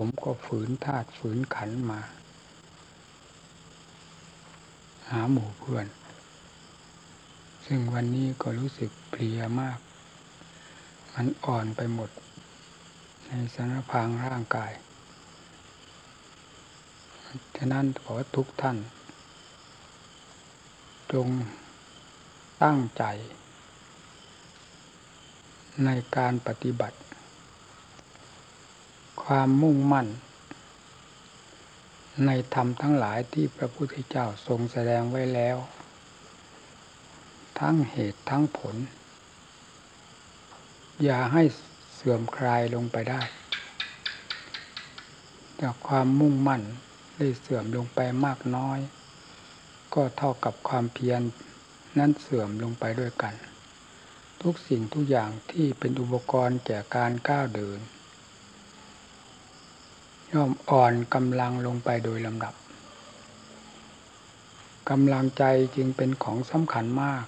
ผมก็ฝืนธาตุฝืนขันมา หาหมู่เพื่อน ซึ่งวันนี้ก็รู้สึกเพลียมาก มันอ่อนไปหมด ในสารพางร่างกาย ฉะนั้นขอทุกท่าน จงตั้งใจ ในการปฏิบัติ ความมุ่งมั่น ในธรรมทั้งหลายที่พระพุทธเจ้าทรงแสดงไว้แล้ว ทั้งเหตุทั้งผล อย่าให้เสื่อมคลายลงไปได้ จากความมุ่งมั่นได้เสื่อมลงไปมากน้อย ก็เท่ากับความเพียรนั้นเสื่อมลงไปด้วยกัน ทุกสิ่งทุกอย่างที่เป็นอุปกรณ์แก่การก้าวเดิน ย่อมอ่อนกำลังลงไปโดยลำดับกำลังใจจึงเป็นของสำคัญมาก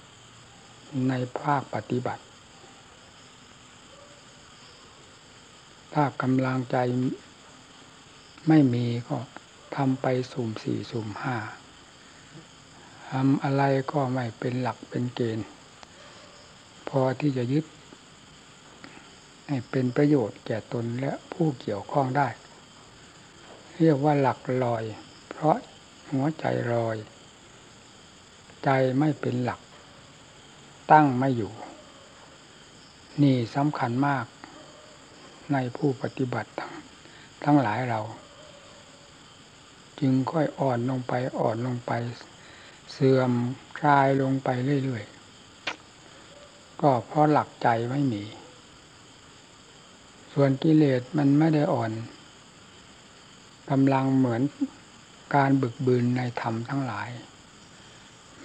ในภาคปฏิบัติถ้ากำลังใจไม่มีก็ทำไปสุ่มสี่สุ่มห้าทำอะไรก็ไม่เป็นหลักเป็นเกณฑ์ พอที่จะยึด ให้เป็นประโยชน์แก่ตนและผู้เกี่ยวข้องได้ เรียกว่าหลักลอย เพราะหัวใจลอย ใจไม่เป็นหลัก ตั้งไม่อยู่ นี่สำคัญมาก ในผู้ปฏิบัติทั้งทั้งหลายเรา จึงค่อยอ่อนลงไปอ่อนลงไป เสื่อมคลายลงไปเรื่อยๆ ก็เพราะหลักใจไม่มี ส่วนกิเลสมันไม่ได้อ่อน กำลังเหมือนการบึกบืนในธรรมทั้งหลาย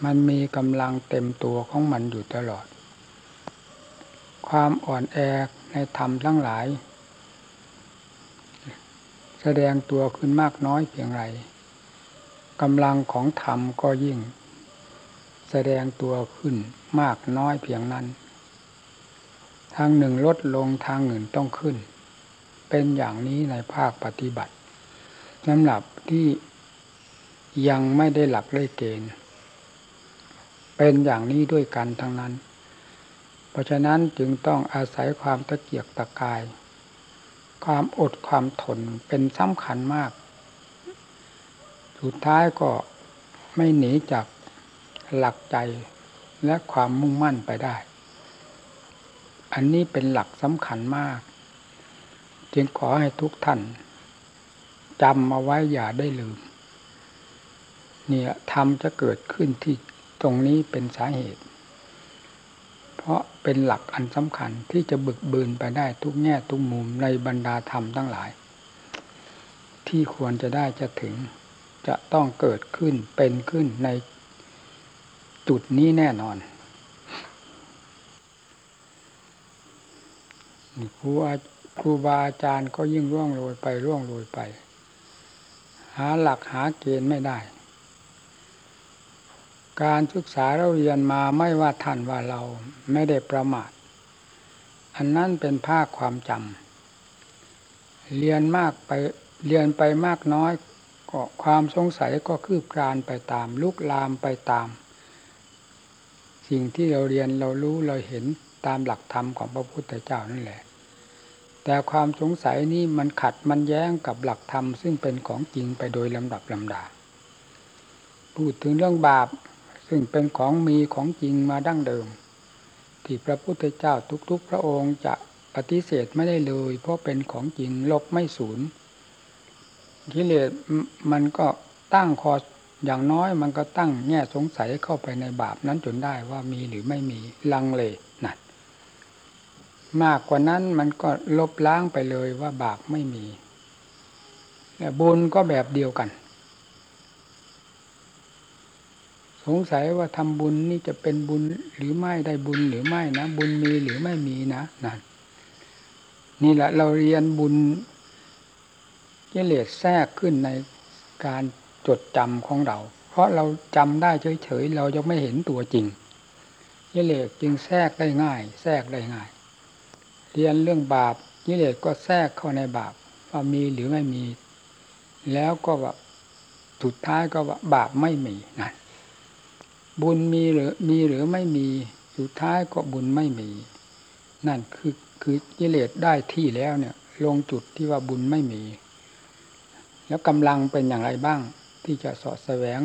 มันมีกำลังเต็มตัวของมันอยู่ตลอด ความอ่อนแอในธรรมทั้งหลาย แสดงตัวขึ้นมากน้อยเพียงไรกำลังของธรรมก็ยิ่ง แสดงตัวขึ้นมากน้อยเพียงนั้น ทางหนึ่งลดลงทางหนึ่งต้องขึ้น เป็นอย่างนี้ในภาคปฏิบัติ สำหรับที่ยังไม่ได้หลักได้เกณฑ์เป็นอย่างนี้ด้วยกันทั้งนั้น เพราะฉะนั้นจึงต้องอาศัยความตะเกียกตะกาย ความอดความทนเป็นสำคัญมาก สุดท้ายก็ไม่หนีจากหลักใจและความมุ่งมั่นไปได้ อันนี้เป็นหลักสำคัญมาก จึงขอให้ทุกท่าน จำมาไว้อย่าได้ลืม เนี่ยธรรมจะเกิดขึ้นที่ตรงนี้เป็นสาเหตุ เพราะเป็นหลักอันสำคัญที่จะบึกบืนไปได้ทุกแง่ทุกมุมในบรรดาธรรมทั้งหลาย ที่ควรจะได้จะถึงจะต้องเกิดขึ้นเป็นขึ้นในจุดนี้แน่นอนครูครูบาอาจารย์ก็ยิ่งร่วงโรยไปร่วงโรยไป หาหลักหาเกณฑ์ไม่ได้ การศึกษาเราเรียนมาไม่ว่าท่านว่าเราไม่ได้ประมาท อันนั้นเป็นภาคความจำเรียนมากไปเรียนไปมากน้อยก็ความสงสัยก็คืบคลานไปตาม ลุกลามไปตาม สิ่งที่เราเรียนเรารู้เราเห็นตามหลักธรรมของพระพุทธเจ้านั่นแหละ แต่ความสงสัยนี่มันขัดมันแย้งกับหลักธรรม ซึ่งเป็นของจริงไปโดยลำดับลำดา พูดถึงเรื่องบาป ซึ่งเป็นของมีของจริงมาดั้งเดิม ที่พระพุทธเจ้าทุกๆ พระองค์จะปฏิเสธไม่ได้เลย เพราะเป็นของจริงลบไม่สูญกิเลสมันก็ตั้งคออย่างน้อยมันก็ตั้งแง่สงสัยเข้าไปในบาปนั้นจนได้ว่ามีหรือไม่มีลังเล มากกว่านั้นมันก็ลบล้างไปเลยว่าบาปไม่มีแต่บุญก็แบบเดียวกัน สงสัยว่าทำบุญนี่จะเป็นบุญหรือไม่ได้บุญหรือไม่นะบุญมีหรือไม่มีนะนั่นนี่แหละเราเรียนบุญกิเลสแทรกขึ้นในการจดจำของเรา เพราะเราจำได้เฉยๆเราจะไม่เห็นตัวจริงกิเลสจึงแทรกได้ง่าย แทรกได้ง่าย เรียนเรื่องบาปกิเลสก็แทรกเข้าในบาปว่ามีหรือไม่มี แล้วก็ว่าสุดท้ายก็ว่าบาปไม่มีนั่นบุญมีหรือมีหรือไม่มีสุดท้ายก็บุญไม่มี นั่นคือคือกิเลสได้ที่แล้วเนี่ย ลงจุดที่ว่าบุญไม่มี แล้วกำลังเป็นอย่างไรบ้าง ที่จะสอดแสวง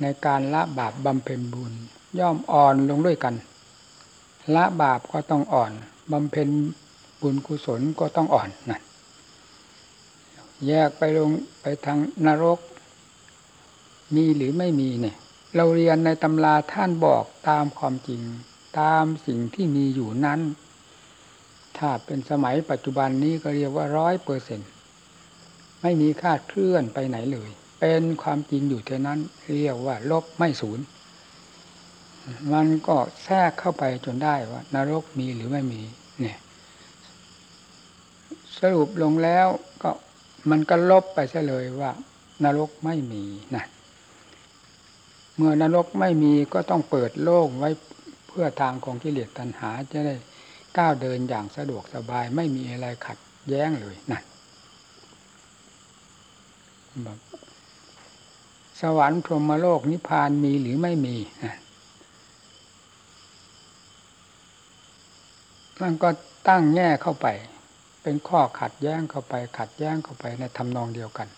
ในการละบาปบำเพ็ญบุญ ย่อมอ่อนลงด้วยกัน ละบาปก็ต้องอ่อน บำเพ็ญบุญกุศลก็ต้องอ่อนนั่นแยกไปลงไปทางนรก มีหรือไม่มีเนี่ย เราเรียนในตำราท่านบอกตามความจริง ตามสิ่งที่มีอยู่นั้น ถ้าเป็นสมัยปัจจุบันนี้ก็เรียกว่าร้อยเปอร์เซ็นไม่มีคาดเคลื่อนไปไหนเลย เป็นความจริงอยู่เท่านั้น เรียกว่าลบไม่ศูนย์ มันก็แทรกเข้าไปจนได้ว่า นรกมีหรือไม่มี เนี่ย สรุปลงแล้วก็มันก็ลบไปซะเลยว่า นรกไม่มีนะเมื่อนรกไม่มีก็ต้องเปิดโล่งไว้เพื่อทางของกิเลสตัณหาจะได้ก้าวเดินอย่างสะดวกสบายไม่มีอะไรขัดแย้งเลยนั่นสวรรค์พรหมโลกนิพพานมีหรือไม่มีนะ มันก็ตั้งแง่เข้าไป เป็นข้อขัดแย้งเข้าไป ขัดแย้งเข้าไปในทำนองเดียวกัน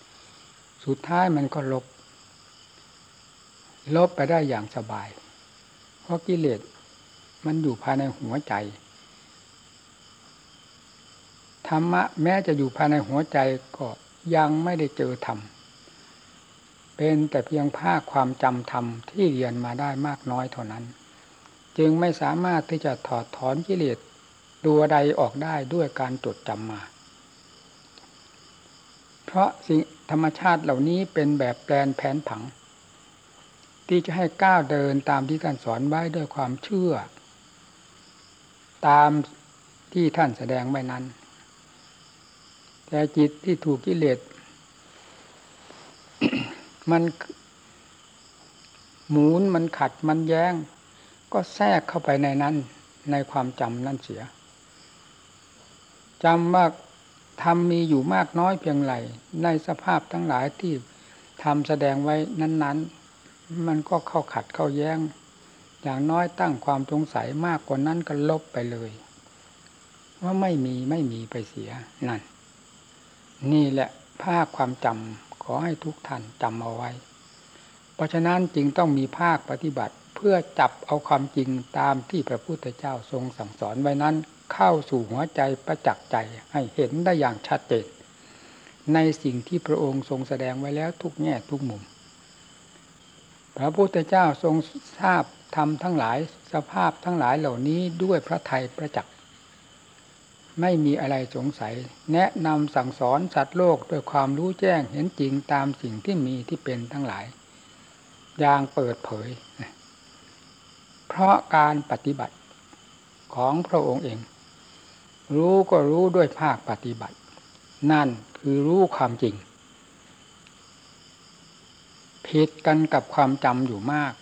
สุดท้ายมันก็ลบ ลบไปได้อย่างสบาย เพราะกิเลสมันอยู่ภายในหัวใจธรรมะแม้จะอยู่ภายในหัวใจก็ยังไม่ได้เจอธรรม เป็นแต่เพียงภาคความจำธรรมที่เรียนมาได้มากน้อยเท่านั้น จึงไม่สามารถที่จะถอดถอนกิเลส ตัวใดออกได้ด้วยการจดจำมา เพราะสิ่งธรรมชาติเหล่านี้เป็นแบบแปลนแผนผัง ที่จะให้ก้าวเดินตามที่ท่านสอนไว้ด้วยความเชื่อ ตามที่ท่านแสดงไว้นั้น แต่จิตที่ถูกกิเลสมันหมุนมันขัดมันแย้ง ก็แทรกเข้าไปในนั้นในความจำนั่นเสีย จำว่าทำมีอยู่มากน้อยเพียงไรในสภาพทั้งหลายที่ทำแสดงไว้นั้น ๆ มันก็เข้าขัดเข้าแย้ง อย่างน้อยตั้งความสงสัยมากกว่านั้นก็ลบไปเลย ว่าไม่มีไม่มีไปเสียนั่น นี่แหละภาคความจำขอให้ทุกท่านจำเอาไว้ เพราะฉะนั้นจึงต้องมีภาคปฏิบัติเพื่อจับเอาความจริงตามที่พระพุทธเจ้าทรงสั่งสอนไว้นั้น เข้าสู่หัวใจประจักษ์ใจให้เห็นได้อย่างชัดเจนในสิ่งที่พระองค์ทรงแสดงไว้แล้วทุกแง่ทุกมุม พระพุทธเจ้าทรงทราบทำทั้งหลายสภาพทั้งหลายเหล่านี้ด้วยพระไทยประจักษ์ไม่มีอะไรสงสัย แนะนำสั่งสอนสัตว์โลกด้วยความรู้แจ้งเห็นจริงตามสิ่งที่มีที่เป็นทั้งหลาย อย่างเปิดเผย เพราะการปฏิบัติของพระองค์เอง รู้ก็รู้ด้วยภาคปฏิบัติ นั่นคือรู้ความจริงผิดกันกับความจำอยู่มาก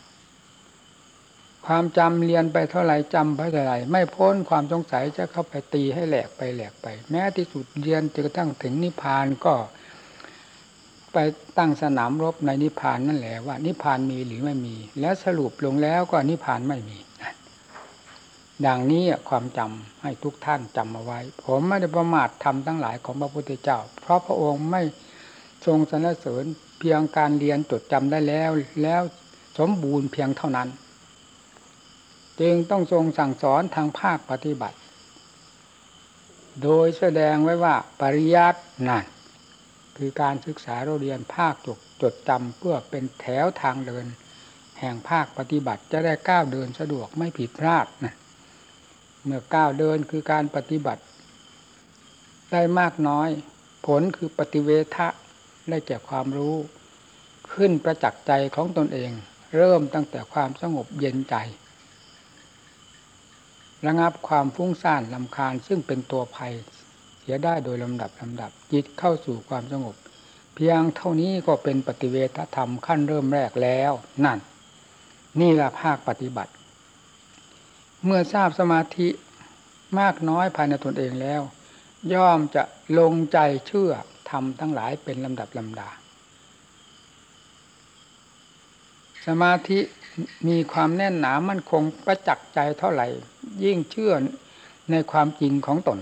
ความจำเรียนไปเท่าไรจำไปเท่าไรไม่พ้นความสงสัยจะเข้าไปตีให้แหลกไปแหลกไป แม้ที่สุดเรียนจนกระทั่งถึงนิพพานก็ไปตั้งสนามรบในนิพพานนั่นแหละว่านิพพานมีหรือไม่มี แล้วสรุปลงแล้วก็นิพพานไม่มี ดังนี้ความจำให้ทุกท่านจำเอาไว้ ผมไม่ได้ประมาททำทั้งหลายของพระพุทธเจ้า เพราะพระองค์ไม่ทรงสรรเสริญเพียงการเรียนจดจำได้แล้ว แล้วสมบูรณ์เพียงเท่านั้น จึงต้องทรงสั่งสอนทางภาคปฏิบัติ โดยแสดงไว้ว่าปริยัตินั่นคือการศึกษาเราเรียนภาคจดจดจำเพื่อเป็นแถวทางเดิน แห่งภาคปฏิบัติจะได้ก้าวเดินสะดวกไม่ผิดพลาดนะ เมื่อก้าวเดินคือการปฏิบัติ ได้มากน้อย ผลคือปฏิเวทะได้แก่ความรู้ ขึ้นประจักษ์ใจของตนเอง เริ่มตั้งแต่ความสงบเย็นใจ ระงับความฟุ้งซ่านลำคาญซึ่งเป็นตัวภัย เสียได้โดยลำดับลำดับจิตเข้าสู่ความสงบ เพียงเท่านี้ก็เป็นปฏิเวทธรรมขั้นเริ่มแรกแล้ว นั่น นี่แหละภาคปฏิบัติ เมื่อทราบสมาธิมากน้อยภายในตนเองแล้ว ย่อมจะลงใจเชื่อทำทั้งหลายเป็นลำดับลำดา สมาธิมีความแน่นหนามั่นคงประจักษ์ใจเท่าไหร่ ยิ่งเชื่อในความจริงของตน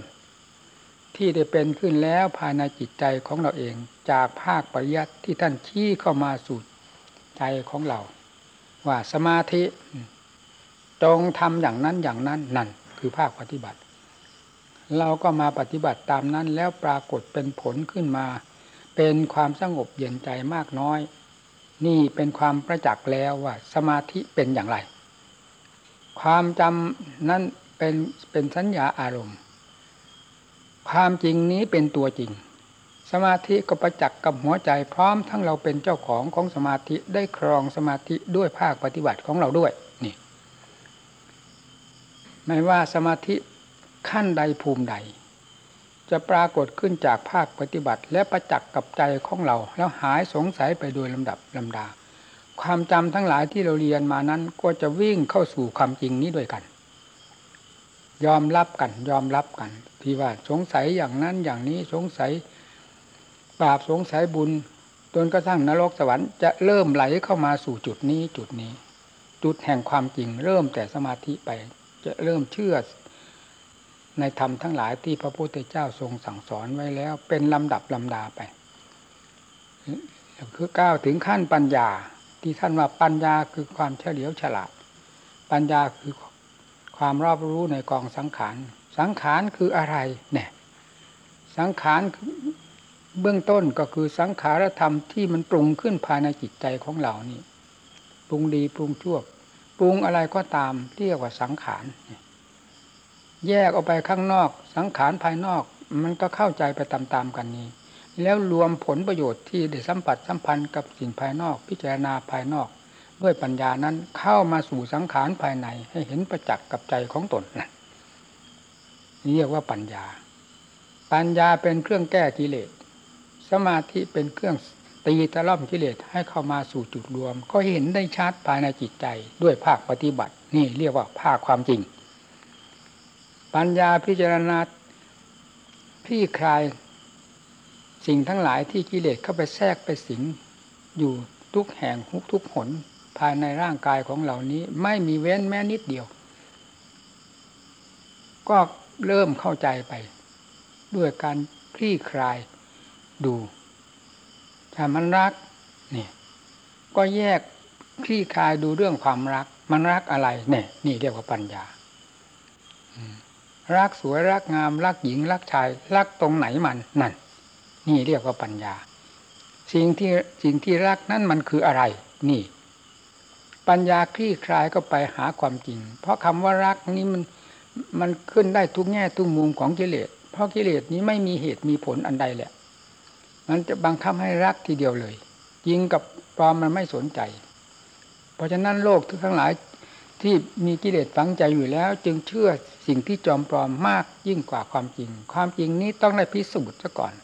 ที่ได้เป็นขึ้นแล้วภายในจิตใจของเราเองจากภาคปริยัติที่ท่านชี้เข้ามาสู่ใจของเรา ว่าสมาธิ จงทำอย่างนั้นอย่างนั้นนั่นคือภาคปฏิบัติ เราก็มาปฏิบัติตามนั้นแล้วปรากฏเป็นผลขึ้นมา เป็นความสงบเย็นใจมากน้อย นี่เป็นความประจักษ์แล้วว่า สมาธิเป็นอย่างไร ความจำนั้นเป็นเป็นสัญญาอารมณ์ ความจริงนี้เป็นตัวจริง สมาธิก็ประจักษ์กับหัวใจพร้อมทั้งเราเป็นเจ้าของของสมาธิได้ครองสมาธิด้วยภาคปฏิบัติของเราด้วย ไม่ว่าสมาธิขั้นใดภูมิใด จะปรากฏขึ้นจากภาคปฏิบัติ และประจักษ์กับใจของเรา แล้วหายสงสัยไปโดยลำดับลำดา ความจำทั้งหลายที่เราเรียนมานั้นก็จะวิ่งเข้าสู่ความจริงนี้ด้วยกัน ยอมรับกันยอมรับกัน ที่ว่าสงสัยอย่างนั้นอย่างนี้สงสัยบาปสงสัยบุญจนกระทั่งนรกสวรรค์จะเริ่มไหลเข้ามาสู่จุดนี้จุดนี้ จุดแห่งความจริงเริ่มแต่สมาธิไป จะเริ่มเชื่อในธรรมทั้งหลายที่พระพุทธเจ้าทรงสั่งสอนไว้แล้ว เป็นลำดับลำดาไป คือก้าวถึงขั้นปัญญา ที่ท่านว่าปัญญาคือความเฉลียวฉลาด ปัญญาคือความรอบรู้ในกองสังขาร สังขารคืออะไรเนี่ยสังขารเบื้องต้นก็คือสังขารธรรมที่มันปรุงขึ้นภายในจิตใจของเรานี่ปรุงดีปรุงชั่ว รุงอะไรก็ตามเรียกว่าสังขารแยกออกไปข้างนอก สังขารภายนอกมันก็เข้าใจไปตามๆกันนี้ แล้วรวมผลประโยชน์ที่ได้สัมผัสสัมพันธ์กับสิ่งภายนอก พิจารณาภายนอก ด้วยปัญญานั้นเข้ามาสู่สังขารภายในให้เห็นประจักษ์กับใจของตนนะนี่เรียกว่าปัญญา ปัญญาเป็นเครื่องแก้กิเลส สมาธิเป็นเครื่อง ตีตะล่อมกิเลสให้เข้ามาสู่จุดรวม ก็เห็นได้ชัดภายในจิตใจด้วยภาคปฏิบัติ นี่เรียกว่าภาคความจริง ปัญญาพิจารณาพี่คลายสิ่งทั้งหลายที่กิเลสเข้าไปแทรกไปสิง อยู่ทุกแห่งทุกทุกหนภายในร่างกายของเหล่านี้ไม่มีเว้นแม้นิดเดียว ก็เริ่มเข้าใจไป ด้วยการคลี่คลายดู ถ้ามันรักนี่ก็แยกคลี่คลายดูเรื่องความรัก มันรักอะไรเนี่ยนี่เรียกว่าปัญญารักสวยรักงาม รักหญิง รักชาย รักตรงไหนมันนั่น นี่เรียกว่าปัญญา สิ่งที่สิ่งที่รักนั่นมันคืออะไร นี่ ปัญญาคลี่คลายก็ไปหาความจริง เพราะคำว่ารักนี้มันมันขึ้นได้ทุกแง่ทุกมุมของกิเลสเพราะกิเลสนี้ไม่มีเหตุมีผลอันใดแหละ มันจะบังคับให้รักทีเดียวเลย ยิงกับปลอมมันไม่สนใจ เพราะฉะนั้นโลกทั้งหลายที่มีกิเลสฝังใจอยู่แล้ว จึงเชื่อสิ่งที่จอมปลอมมากยิ่งกว่าความจริง ความจริงนี้ต้องได้พิสูจน์ซะก่อน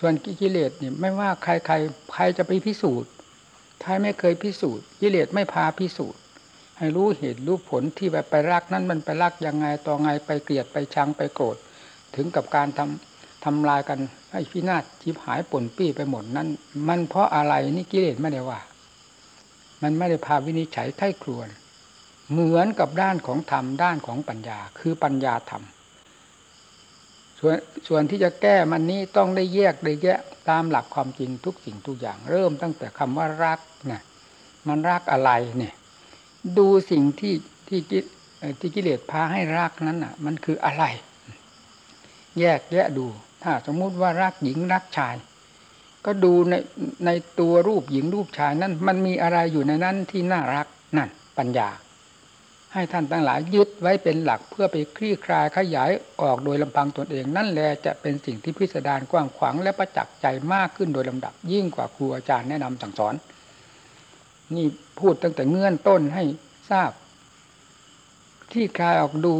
ส่วนกิเลสเนี่ยไม่ว่าใครใครใครจะไปพิสูจน์ถ้าไม่เคยพิสูจน์กิเลสไม่พาพิสูจน์ ให้รู้เหตุรู้ผลที่แบบไปรักนั้นมันไปรักยังไงต่อไงไปเกลียดไปชังไปโกรธถึงกับการทำทำลายกัน ให้พินาศชิบหายป่นปี้ไปหมดนั้น มันเพราะอะไรนี่กิเลสไม่ได้ว่า มันไม่ได้พาวินิจฉัยไข้ครวน เหมือนกับด้านของธรรมด้านของปัญญา คือปัญญาธรรมส่วนส่วนที่จะแก้มันนี้ต้องได้แยกได้แยะตามหลักความจริงทุกสิ่งทุกอย่าง เริ่มตั้งแต่คำว่ารักนี่ยมันรักอะไรเนี่ยดูสิ่งที่ที่กิที่กิเลสพาให้รักนั้นอะ มันคืออะไร แยกแยะดู ถ้าสมมุติว่ารักหญิงรักชาย ก็ดูในในตัวรูปหญิงรูปชายนั้น มันมีอะไรอยู่ในนั้นที่น่ารักนั่นปัญญา ให้ท่านทั้งหลายยึดไว้เป็นหลักเพื่อไปคลี่คลายขยายออกโดยลำพังตนเอง นั่นแหละจะเป็นสิ่งที่พิสดารกว้างขวางและประจักษ์ใจมากขึ้นโดยลำดับ ยิ่งกว่าครูอาจารย์แนะนำสั่งสอน นี่พูดตั้งแต่เงื่อนต้นให้ทราบที่คลายออกดู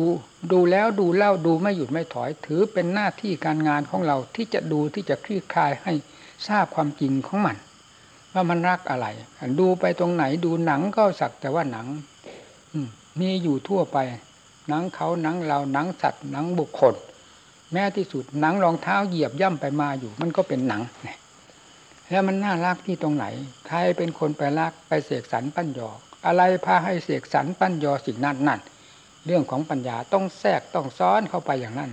ดูแล้วดูเล่าดูไม่หยุดไม่ถอย ถือเป็นหน้าที่การงานของเราที่จะดูที่จะคลี่คลายให้ทราบความจริงของมัน ว่ามันรักอะไร ดูไปตรงไหนดูหนังก็สักแต่ว่าหนังมีอยู่ทั่วไป หนังเขาหนังเราหนังสัตว์หนังบุคคล แม้ที่สุดหนังรองเท้าเหยียบย่ำไปมาอยู่ มันก็เป็นหนังเนี่ยแล้วมันน่ารักที่ตรงไหน ใครเป็นคนไปรักไปเสกสรรปั้นยอ อะไรพาให้เสกสรรปั้นยอสิ่งนั้นนั่น เรื่องของปัญญาต้องแทรกต้องซ้อนเข้าไปอย่างนั้น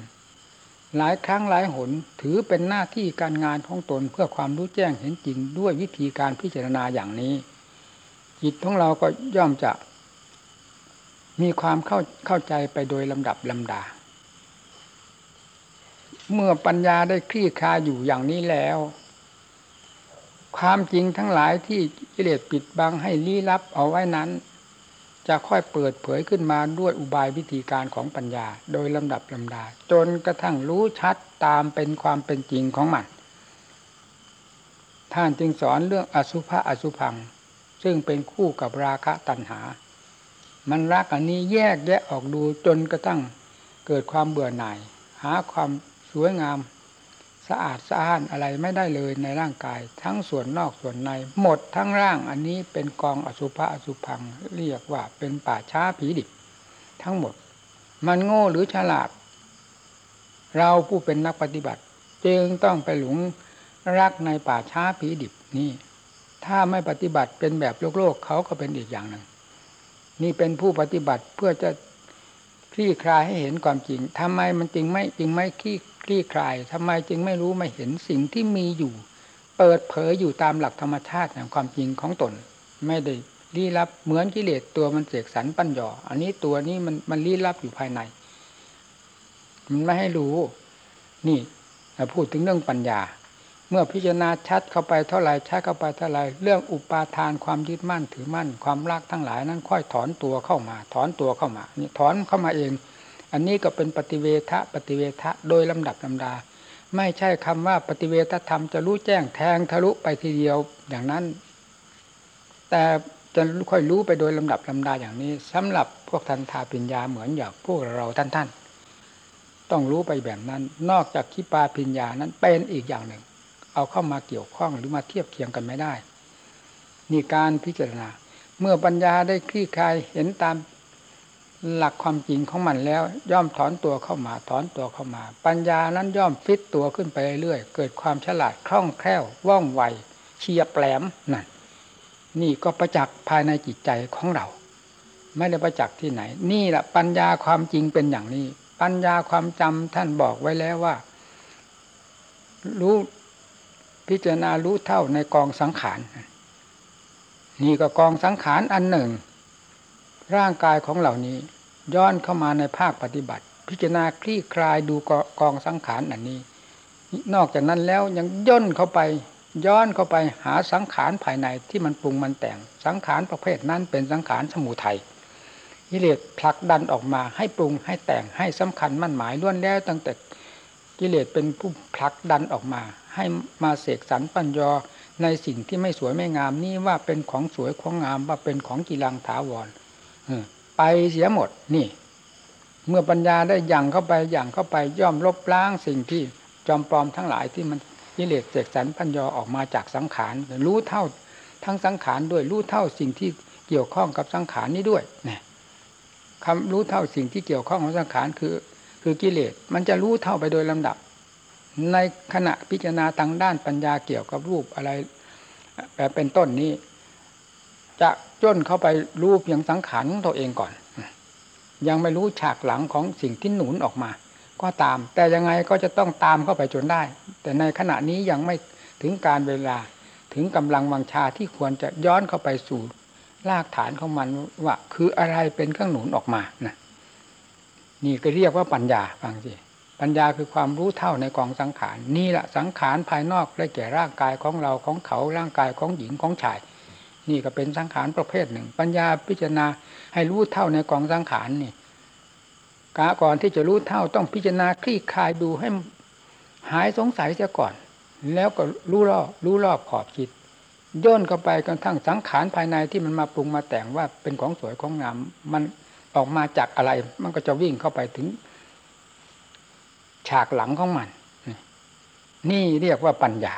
หลายครั้งหลายหนถือเป็นหน้าที่การงานของตนเพื่อความรู้แจ้งเห็นจริงด้วยวิธีการพิจารณาอย่างนี้ จิตของเราก็ย่อมจะมีความเข้าเข้าใจไปโดยลำดับลำดา เมื่อปัญญาได้คลี่คลายอยู่อย่างนี้แล้ว ความจริงทั้งหลายที่กิเลสปิดบังให้ลี้ลับเอาไว้นั้น จะค่อยเปิดเผยขึ้นมาด้วยอุบายวิธีการของปัญญา โดยลำดับลำดา จนกระทั่งรู้ชัดตามเป็นความเป็นจริงของมันท่านจึงสอนเรื่องอสุภะอสุพัง ซึ่งเป็นคู่กับราคะตัณหา มันรักอันนี้แยกแยะออกดูจนกระทั่งเกิดความเบื่อหน่าย หาความสวยงาม สะอาดสะอ้านอะไรไม่ได้เลยในร่างกาย ทั้งส่วนนอกส่วนใน หมดทั้งร่างอันนี้เป็นกองอสุภะอสุพัง เรียกว่าเป็นป่าช้าผีดิบ ทั้งหมด มันโง่หรือฉลาด เราผู้เป็นนักปฏิบัติ จึงต้องไปหลงรักในป่าช้าผีดิบนี่ ถ้าไม่ปฏิบัติเป็นแบบโลกโลกเขาก็เป็นอีกอย่างหนึ่งนี่เป็นผู้ปฏิบัติเพื่อจะคลี่คลายให้เห็นความจริงทำไมมันจึงไม่จึงไม่คลี่ คลี่คลายทำไมจึงไม่รู้ไม่เห็นสิ่งที่มีอยู่ เปิดเผยอยู่ตามหลักธรรมชาติแห่งความจริงของตน ไม่ได้ลี้ลับเหมือนกิเลสตัวมันเสกสรรปั้นหยออันนี้ตัวนี้มันมันลี้ลับอยู่ภายใน มันไม่ให้รู้ นี่พูดถึงเรื่องปัญญา เมื่อพิจารณาชัดเข้าไปเท่าไรชัดเข้าไปเท่าไรเรื่องอุปาทานความยึดมั่นถือมั่น ความรักทั้งหลายนั้นค่อยถอนตัวเข้ามา ถอนตัวเข้ามา นี่ถอนเข้ามาเอง อันนี้ก็เป็นปฏิเวทะปฏิเวทะโดยลำดับลำดา ไม่ใช่คำว่าปฏิเวทธรรมจะรู้แจ้งแทงทะลุไปทีเดียวอย่างนั้น แต่จะค่อยรู้ไปโดยลำดับลำดาอย่างนี้สำหรับพวกทันทาปัญญาเหมือนอย่างพวกเราท่านท่านต้องรู้ไปแบบนั้น นอกจากคิปาปัญญานั้นเป็นอีกอย่างหนึ่ง เอาเข้ามาเกี่ยวข้องหรือมาเทียบเคียงกันไม่ได้นี่การพิจารณา เมื่อปัญญาได้คลี่คลายเห็นตาม หลักความจริงของมันแล้ว ย่อมถอนตัวเข้ามาถอนตัวเข้ามา ปัญญานั้นย่อมฟิตตัวขึ้นไปเรื่อยๆเกิดความฉลาดคล่องแคล่วว่องไวเฉียบแหลมนั่นนี่ก็ประจักษ์ภายในจิตใจของเรา ไม่ได้ประจักษ์ที่ไหน นี่แหละปัญญาความจริงเป็นอย่างนี้ ปัญญาความจำท่านบอกไว้แล้วว่า รู้พิจารณารู้เท่าในกองสังขารนี่ก็กองสังขารอันหนึ่ง ร่างกายของเหล่านี้ ย้อนเข้ามาในภาคปฏิบัติ พิจารณาคลี่คลายดูกองสังขารอันนี้ นอกจากนั้นแล้วยังย่นเข้าไป ย้อนเข้าไปหาสังขารภายในที่มันปรุงมันแต่ง สังขารประเภทนั้นเป็นสังขารสมุทัยกิเลสผลักดันออกมาให้ปรุงให้แต่งให้สำคัญมั่นหมายล้วนแล้วตั้งแต่กิเลสเป็นผู้ผลักดันออกมา ให้มาเสกสรรปัญญาในสิ่งที่ไม่สวยไม่งามนี่ว่าเป็นของสวยของงามว่าเป็นของกีรังถาวร ไปเสียหมดนี่ เมื่อปัญญาได้ย่างเข้าไปย่างเข้าไปย่อมลบล้างสิ่งที่จอมปลอมทั้งหลายที่มันกิเลสเสกสรรปัญญาออกมาจากสังขารรู้เท่าทั้งสังขารด้วยรู้เท่าสิ่งที่เกี่ยวข้องกับสังขารนี้ด้วยเนี่ยคำรู้เท่าสิ่งที่เกี่ยวข้องกับสังขารคือ คือกิเลสมันจะรู้เท่าไปโดยลำดับ ในขณะพิจารณาทางด้านปัญญาเกี่ยวกับรูปอะไรแบบเป็นต้นนี้ จะ จ้นเข้าไปรูปอย่างสังขารตัวเองก่อน ยังไม่รู้ฉากหลังของสิ่งที่หนุนออกมา ก็ตาม แต่ยังไงก็จะต้องตามเข้าไปจนได้ แต่ในขณะนี้ยังไม่ถึงการเวลาถึงกำลังวังชาที่ควรจะย้อนเข้าไปสู่รากฐานของมันว่า คืออะไรเป็นเครื่องหนุนออกมานะนี่ก็เรียกว่าปัญญาฟังสิปัญญาคือความรู้เท่าในกองสังขาร นี่แหละสังขารภายนอกได้แก่ร่างกายของเราของเขาร่างกายของหญิงของชาย นี่ก็เป็นสังขารประเภทหนึ่ง ปัญญาพิจารณาให้รู้เท่าในกองสังขารนี่กาก่อนที่จะรู้เท่าต้องพิจารณาคลี่คลายดูให้หายสงสัยเสียก่อน แล้วก็รู้รอบรู้รอบขอบคิดย่นเข้าไปกระทั่งสังขารภายในที่มันมาปรุงมาแต่งว่าเป็นของสวยของงามมันออกมาจากอะไร มันก็จะวิ่งเข้าไปถึง ฉากหลังของมัน นี่เรียกว่าปัญญา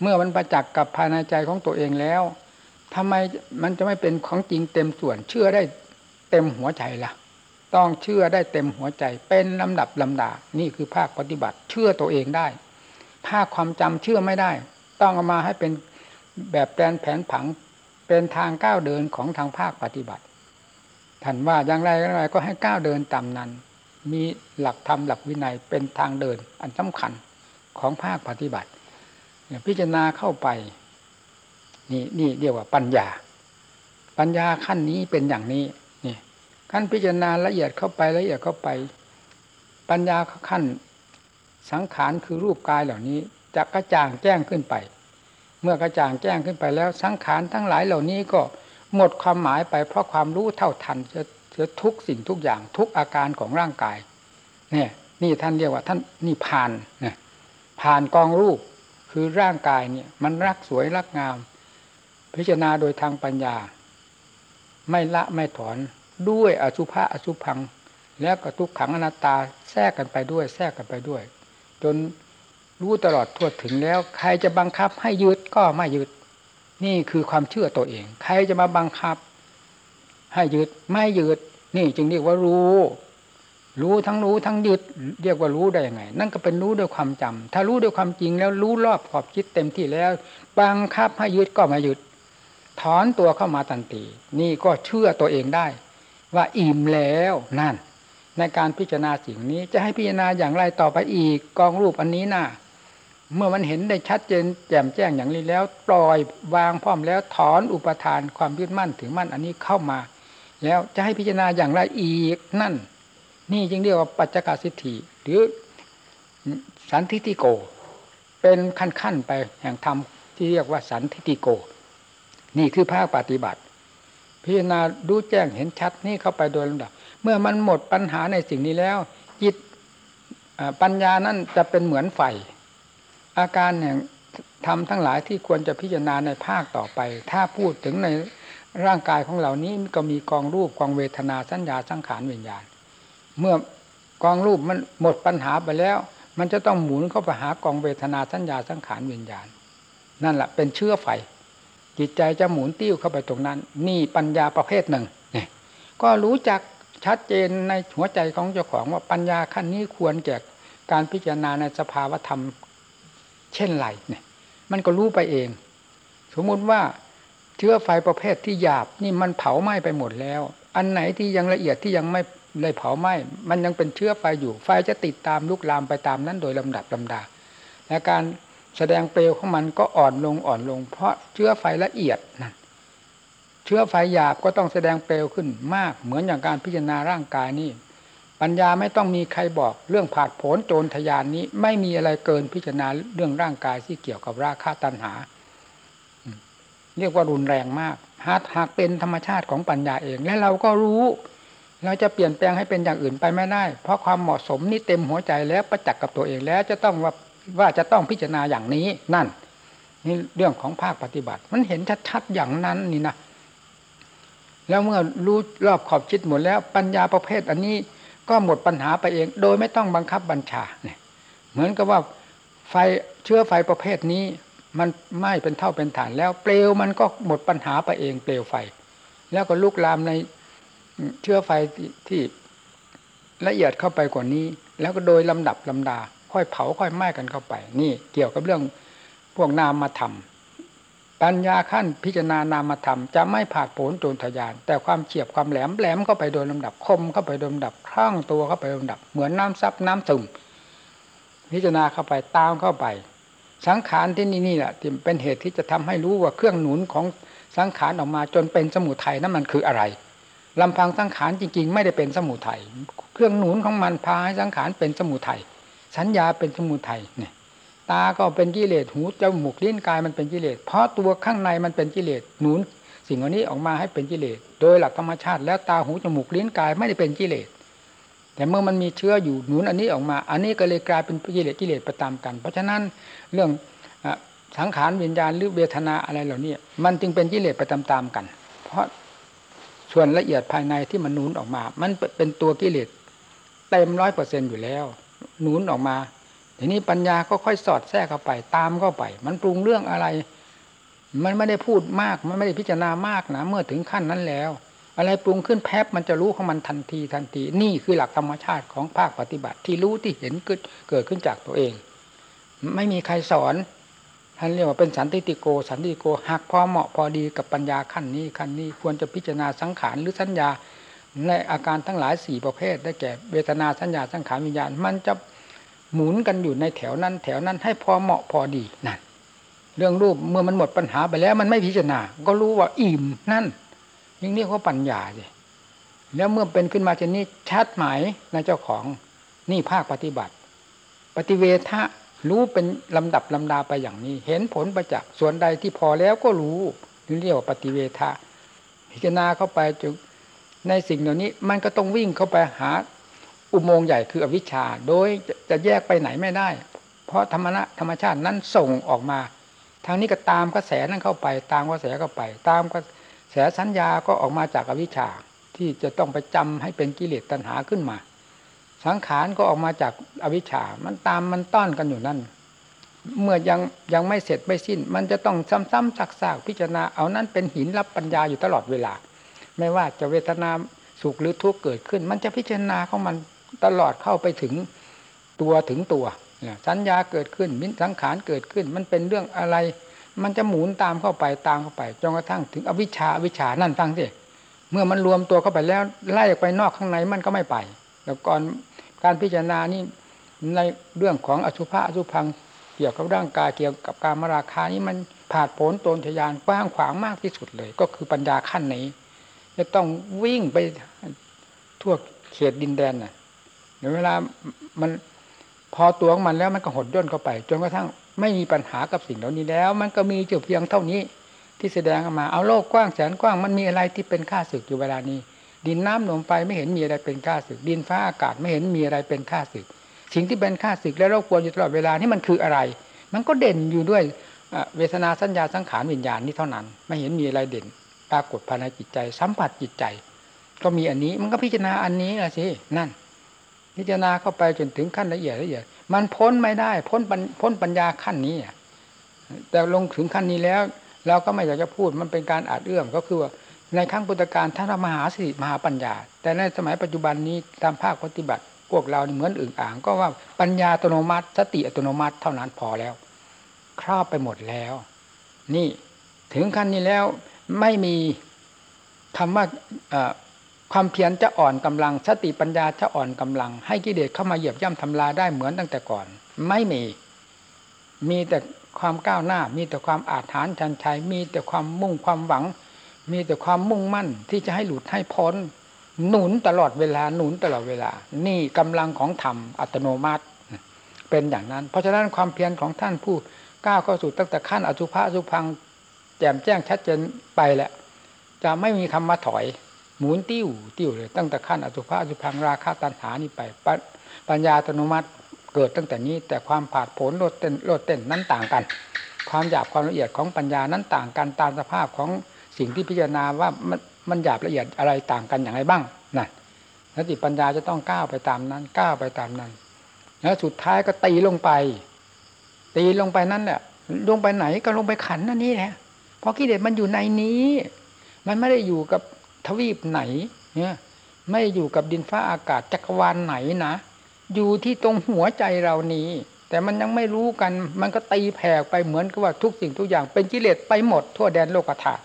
เมื่อมันประจักษ์กับภายในใจของตัวเองแล้ว ทำไมมันจะไม่เป็นของจริงเต็มส่วน เชื่อได้เต็มหัวใจละ่ะ ต้องเชื่อได้เต็มหัวใจ เป็นลำดับลำดา นี่คือภาคปฏิบัติ เชื่อตัวเองได้ ภาคความจำเชื่อไม่ได้ ต้องเอามาให้เป็นแบบแปลนแผนผัง เป็นทางก้าวเดินของทางภาคปฏิบัติท่านว่าอย่างไรอะไรก็ให้ก้าวเดินตามนั้น มีหลักธรรมหลักวินัยเป็นทางเดินอันสำคัญของภาคปฏิบัติพิจารณาเข้าไป นี่นี่เรียกว่าปัญญา ปัญญาขั้นนี้เป็นอย่างนี้นี่ขั้นพิจารณาละเอียดเข้าไปละเอียดเข้าไป ปัญญาขั้นสังขารคือรูปกายเหล่านี้จะกระจ่างแจ้งขึ้นไป เมื่อกระจ่างแจ้งขึ้นไปแล้วสังขารทั้งหลายเหล่านี้ก็หมดความหมายไปเพราะความรู้เท่าทันจะจะทุกสิ่งทุกอย่างทุกอาการของร่างกาย เนี่ย นี่ท่านเรียกว่าท่านนี่ผ่านเนี่ยผ่านกองรูปคือร่างกายเนี่ย มันรักสวยรักงาม พิจารณาโดยทางปัญญา ไม่ละไม่ถอนด้วยอสุภะอสุพัง แล้วก็ทุกขังอนัตตาแทรกกันไปด้วย แทรกกันไปด้วย จนรู้ตลอดทั่วถึงแล้ว ใครจะบังคับให้ยึดก็ไม่ยึด นี่คือความเชื่อตัวเอง ใครจะมาบังคับ ให้ยึดไม่ยึดนี่จึงเรียกว่ารู้ รู้ทั้งรู้ทั้งยึด เรียกว่ารู้ได้ยังไง นั่นก็เป็นรู้ด้วยความจำถ้ารู้ด้วยความจริงแล้วรู้รอบขอบคิดเต็มที่แล้ว บังคับให้ยึดก็ไม่ยึด ถอนตัวเข้ามาทันทีนี่ก็เชื่อตัวเองได้ ว่าอิ่มแล้วนั่น ในการพิจารณาสิ่งนี้จะให้พิจารณาอย่างไรต่อไปอีกกองรูปอันนี้น่ะเมื่อมันเห็นได้ชัดเจนแจ่มแจ้งอย่างนี้แล้ว ปล่อยวางพร้อมแล้วถอนอุปทานความยึดมั่นถึงมั่นอันนี้เข้ามา แล้วจะให้พิจารณาอย่างไรอีกนั่น นี่จึงเรียกว่าปัจจกสิทธิหรือสันทิติโก เป็นขั้นๆไปแห่งธรรมที่เรียกว่าสันทิติโก นี่คือภาคปฏิบัติ พิจารณาดูแจ้งเห็นชัดนี่เข้าไปโดยลำดับ เมื่อมันหมดปัญหาในสิ่งนี้แล้ว จิตปัญญานั้นจะเป็นเหมือนไฟ อาการแห่งทำทั้งหลายที่ควรจะพิจารณาในภาคต่อไป ถ้าพูดถึงในร่างกายของเหล่านี้ก็มีกองรูปกองเวทนาสัญญาสังขารวิญญาณ เมื่อกองรูปมันหมดปัญหาไปแล้ว มันจะต้องหมุนเข้าไปหากองเวทนาสัญญาสังขารวิญญาณ นั่นแหละเป็นเชื้อไฟ จิตใจจะหมุนติ้วเข้าไปตรงนั้น นี่ปัญญาประเภทหนึ่งนี่ก็รู้จักชัดเจนในหัวใจของเจ้าของว่าปัญญาขั้นนี้ควรแก่การพิจารณาในสภาวธรรม เช่นไรเนี่ย มันก็รู้ไปเอง สมมุติว่าเชื้อไฟประเภทที่หยาบนี่มันเผาไหม้ไปหมดแล้ว อันไหนที่ยังละเอียดที่ยังไม่ได้เผาไหม้มันยังเป็นเชื้อไฟอยู่ไฟจะติดตามลุกลามไปตามนั้นโดยลำดับลำดาและการ แสดงเปลวของมันก็อ่อนลงอ่อนลง เพราะเชื้อไฟละเอียดนั่นเชื้อไฟหยาบก็ต้องแสดงเปลวขึ้นมาก เหมือนอย่างการพิจารณาร่างกายนี่ปัญญาไม่ต้องมีใครบอกเรื่องผาดโผนโจรทยานนี้ ไม่มีอะไรเกินพิจารณาเรื่องร่างกายที่เกี่ยวกับราคะตัณหา เรียกว่ารุนแรงมากหากหากเป็นธรรมชาติของปัญญาเอง และเราก็รู้ เราจะเปลี่ยนแปลงให้เป็นอย่างอื่นไปไม่ได้ เพราะความเหมาะสมนี่เต็มหัวใจแล้วประจักษ์กับตัวเองแล้วจะต้องว่า ว่าจะต้องพิจารณาอย่างนี้นั่น นี่เรื่องของภาคปฏิบัติ มันเห็นชัดๆอย่างนั้นนี่นะแล้วเมื่อรู้รอบขอบคิดหมดแล้วปัญญาประเภทอันนี้ก็หมดปัญหาไปเอง โดยไม่ต้องบังคับบัญชาเนี่ยเหมือนกับว่าไฟเชื้อไฟประเภทนี้ มันไหม้เป็นเท่าเป็นฐานแล้วเปลวมันก็หมดปัญหาไปเอง เปลวไฟ แล้วก็ลุกลามในเชื้อไฟที่ละเอียดเข้าไปกว่านี้ แล้วก็โดยลำดับลำดา ค่อยเผาค่อยไหม้กันเข้าไป นี่เกี่ยวกับเรื่องพวกนามมาปัญญาขั้นพิจารณานามธรรมจะไม่ผาดโผนโจรทยาน แต่ความเฉียบความแหลมแหลมเข้าไปโดยลำดับคมเข้าไปโดยลำดับคลั่งตัวเข้าไปโดยลำดับ เหมือนน้ำซับน้ำซึมพิจารณาเข้าไปตามเข้าไป สังขารที่นี่นี่แหละที่เป็นเหตุที่จะทำให้รู้ว่าเครื่องหนุนของสังขารออกมาจนเป็นสมุทัยนั้นมันคืออะไรลำพังสังขารจริง ๆ ไม่ได้เป็นสมุทัยเครื่องหนุนของมันพาให้สังขารเป็นสมุทัย สัญญาเป็นสมุทัยเนี่ยตาก็เป็นกิเลสหูจมูกลิ้นกายมันเป็นกิเลสเพราะตัวข้างในมันเป็นกิเลสหนุน สิ่งอันนี้ออกมาให้เป็นกิเลสโดยหลักธรรมชาติ แล้วตาหูจมูกลิ้นกายไม่ได้เป็นกิเลสแต่เมื่อมันมีเชื้ออยู่หนุนอันนี้ออกมา อันนี้ก็เลยกลายเป็นกิเลสกิเลสประตามกัน เพราะฉะนั้นเรื่องสังขารวิญญาณหรือเวทนาอะไรเหล่านี้มันจึงเป็นกิเลสไปตามๆกัน เพราะส่วนละเอียดภายในที่มันหนุนออกมา มันเป็นตัวกิเลสเต็มร้อยเปอร์เซ็นอยู่แล้ว หนุนออกมาทีนี้ปัญญาก็ค่อยสอดแทรกเข้าไป ตามเข้าไป มันปรุงเรื่องอะไร มันไม่ได้พูดมาก มันไม่ได้พิจารณามากนะเมื่อถึงขั้นนั้นแล้ว อะไรปรุงขึ้นแพบมันจะรู้ของมันทันทีทันที นี่คือหลักธรรมชาติของภาคปฏิบัติ ที่รู้ที่เห็นเกิดเกิดขึ้นจากตัวเอง ไม่มีใครสอนท่านเรียกว่าเป็นสันติติโก สันติโกหากพอเหมาะพอดีกับปัญญาขั้นนี้ขั้นนี้ควรจะพิจารณาสังขารหรือสัญญา ในอาการทั้งหลายสี่ประเภท ได้แก่เวทนาสัญญาสังขารวิญญาณ มันจะหมุนกันอยู่ในแถวนั้น แถวนั้นให้พอเหมาะพอดีนั่นเรื่องรูปเมื่อมันหมดปัญหาไปแล้ว มันไม่พิจารณา ก็รู้ว่าอิ่มนั่นยิ่งเรียกว่าปัญญาสิแล้วเมื่อเป็นขึ้นมาเช่นนี้ชัดหมายในเจ้าของนี่ภาคปฏิบัติ ปฏิเวทะรู้เป็นลำดับลำดาไปอย่างนี้ เห็นผลประจักษ์ส่วนใดที่พอแล้วก็รู้เรียกว่าปฏิเวทะพิจารณาเข้าไปจน ในสิ่งเหล่านี้มันก็ต้องวิ่งเข้าไปหาอุโมงค์ใหญ่คืออวิชชา โดยจะแยกไปไหนไม่ได้ เพราะธรรมะธรรมชาตินั้นส่งออกมา ทางนี้ก็ตามกระแสนั้นเข้าไป ตามกระแสเข้าไป ตามกระแสสัญญาก็ออกมาจากอวิชชาที่จะต้องไปจำให้เป็นกิเลสตัณหาขึ้นมา สังขารก็ออกมาจากอวิชชา มันตามมันต้อนกันอยู่นั่น เมื่อยังยังไม่เสร็จไม่สิ้น มันจะต้องซ้ำๆซักๆพิจารณาเอานั้นเป็นหินรับปัญญาอยู่ตลอดเวลา ไม่ว่าจะเวทนาสุขหรือทุกข์เกิดขึ้น มันจะพิจารณาของมันตลอดเข้าไปถึงตัวถึงตัวสัญญาเกิดขึ้นมิสังขารเกิดขึ้น มันเป็นเรื่องอะไร มันจะหมุนตามเข้าไปตามเข้าไปจนกระทั่งถึงอวิชชาอวิชชานั่นฟังสิเมื่อมันรวมตัวเข้าไปแล้วไล่ออกไปนอกข้างในมันก็ไม่ไปแล้วก่อนการพิจารณานี่ในเรื่องของอสุภะอสุพังเกี่ยวกับร่างกายเกี่ยวกับการมราคานี้มันผาดโผนตนทยานกว้างขวางมากที่สุดเลย ก็คือปัญญาขั้นนี้ จะต้องวิ่งไปทั่วเขตดินแดนน่ะเดี๋ยวเวลามันพอตัวของมันแล้วมันก็หดย่นเข้าไป จนกระทั่งไม่มีปัญหากับสิ่งเหล่านี้แล้ว มันก็มีจ้าเพียงเท่านี้ที่แสดงออกมาเอาโลกกว้างแสนกว้างมันมีอะไรที่เป็นค่าศึกอยู่เวลานี้ ดินน้ำลมไฟไม่เห็นมีอะไรเป็นค่าศึก ดินฟ้าอากาศไม่เห็นมีอะไรเป็นค่าศึก สิ่งที่เป็นค่าศึกแล้วเราควรอยู่ตลอดเวลานี่มันคืออะไร มันก็เด่นอยู่ด้วยเวทนาสัญญาสังขารวิญญาณนี้เท่านั้น ไม่เห็นมีอะไรเด่น ปรากฏภายในจิตใจ สัมผัสจิตใจ ก็มีอันนี้มันก็พิจารณาอันนี้ละสินั่น พิจารณาเข้าไปจนถึงขั้นละเอียดละเอียด มันพ้นไม่ได้ พ้นพ้นปัญญาขั้นนี้แต่ลงถึงขั้นนี้แล้ว เราก็ไม่อยากจะพูดมันเป็นการอาจเอื้อมก็คือว่าในครั้งพุทธกาลท่านมหาสติมหาปัญญา แต่ในสมัยปัจจุบันนี้ตามภาคปฏิบัติ พวกเราเหมือนอึ่งอ่าง ก็ว่าปัญญาอัตโนมัติ สติอัตโนมัติเท่านั้นพอแล้ว ครอบไปหมดแล้ว นี่ถึงขั้นนี้แล้ว ไม่มีคำว่าความเพียรจะอ่อนกำลังสติปัญญาจะอ่อนกำลัง ให้กิเลสเข้ามาเหยียบย่ำทำลายได้เหมือนตั้งแต่ก่อน ไม่มี มีแต่ความก้าวหน้า มีแต่ความอาถรรพ์ชันชัย มีแต่ความมุ่งความหวัง มีแต่ความมุ่งมั่นที่จะให้หลุดให้พ้น หนุนตลอดเวลาหนุนตลอดเวลา นี่กำลังของธรรมอัตโนมัติเป็นอย่างนั้น เพราะฉะนั้นความเพียรของท่านผู้ก้าวเข้าสู่ตั้งแต่ขั้นอสุภะสุพัง แจ่มแจ้งชัดเจนไปแหละ จะไม่มีคำมาถอย หมุนติ้วติ้วเลย ตั้งแต่ขั้นอสุภะอสุพังราคาตันหานี่ไปปัญญาอัตโนมัติเกิดตั้งแต่นี้ แต่ความผาดผลโลดเต้นโลดเต้นนั้นต่างกัน ความหยาบความละเอียดของปัญญานั้นต่างกันตามสภาพของสิ่งที่พิจารณาว่ามันมันหยาบละเอียดอะไรต่างกันอย่างไรบ้างนั่นสติปัญญาจะต้องก้าวไปตามนั้นก้าวไปตามนั้น แล้วสุดท้ายก็ตีลงไป ตีลงไปนั่นแหละลงไปไหนก็ลงไปขันนั่นนี่แหละ เพราะกิเลสมันอยู่ในนี้ มันไม่ได้อยู่กับทวีปไหน เนี่ย ไม่อยู่กับดินฟ้าอากาศจักรวาลไหนนะอยู่ที่ตรงหัวใจเรานี้ แต่มันยังไม่รู้กัน มันก็ตีแผ่ไปเหมือนกับว่าทุกสิ่งทุกอย่างเป็นกิเลสไปหมดทั่วแดนโลกธาตุ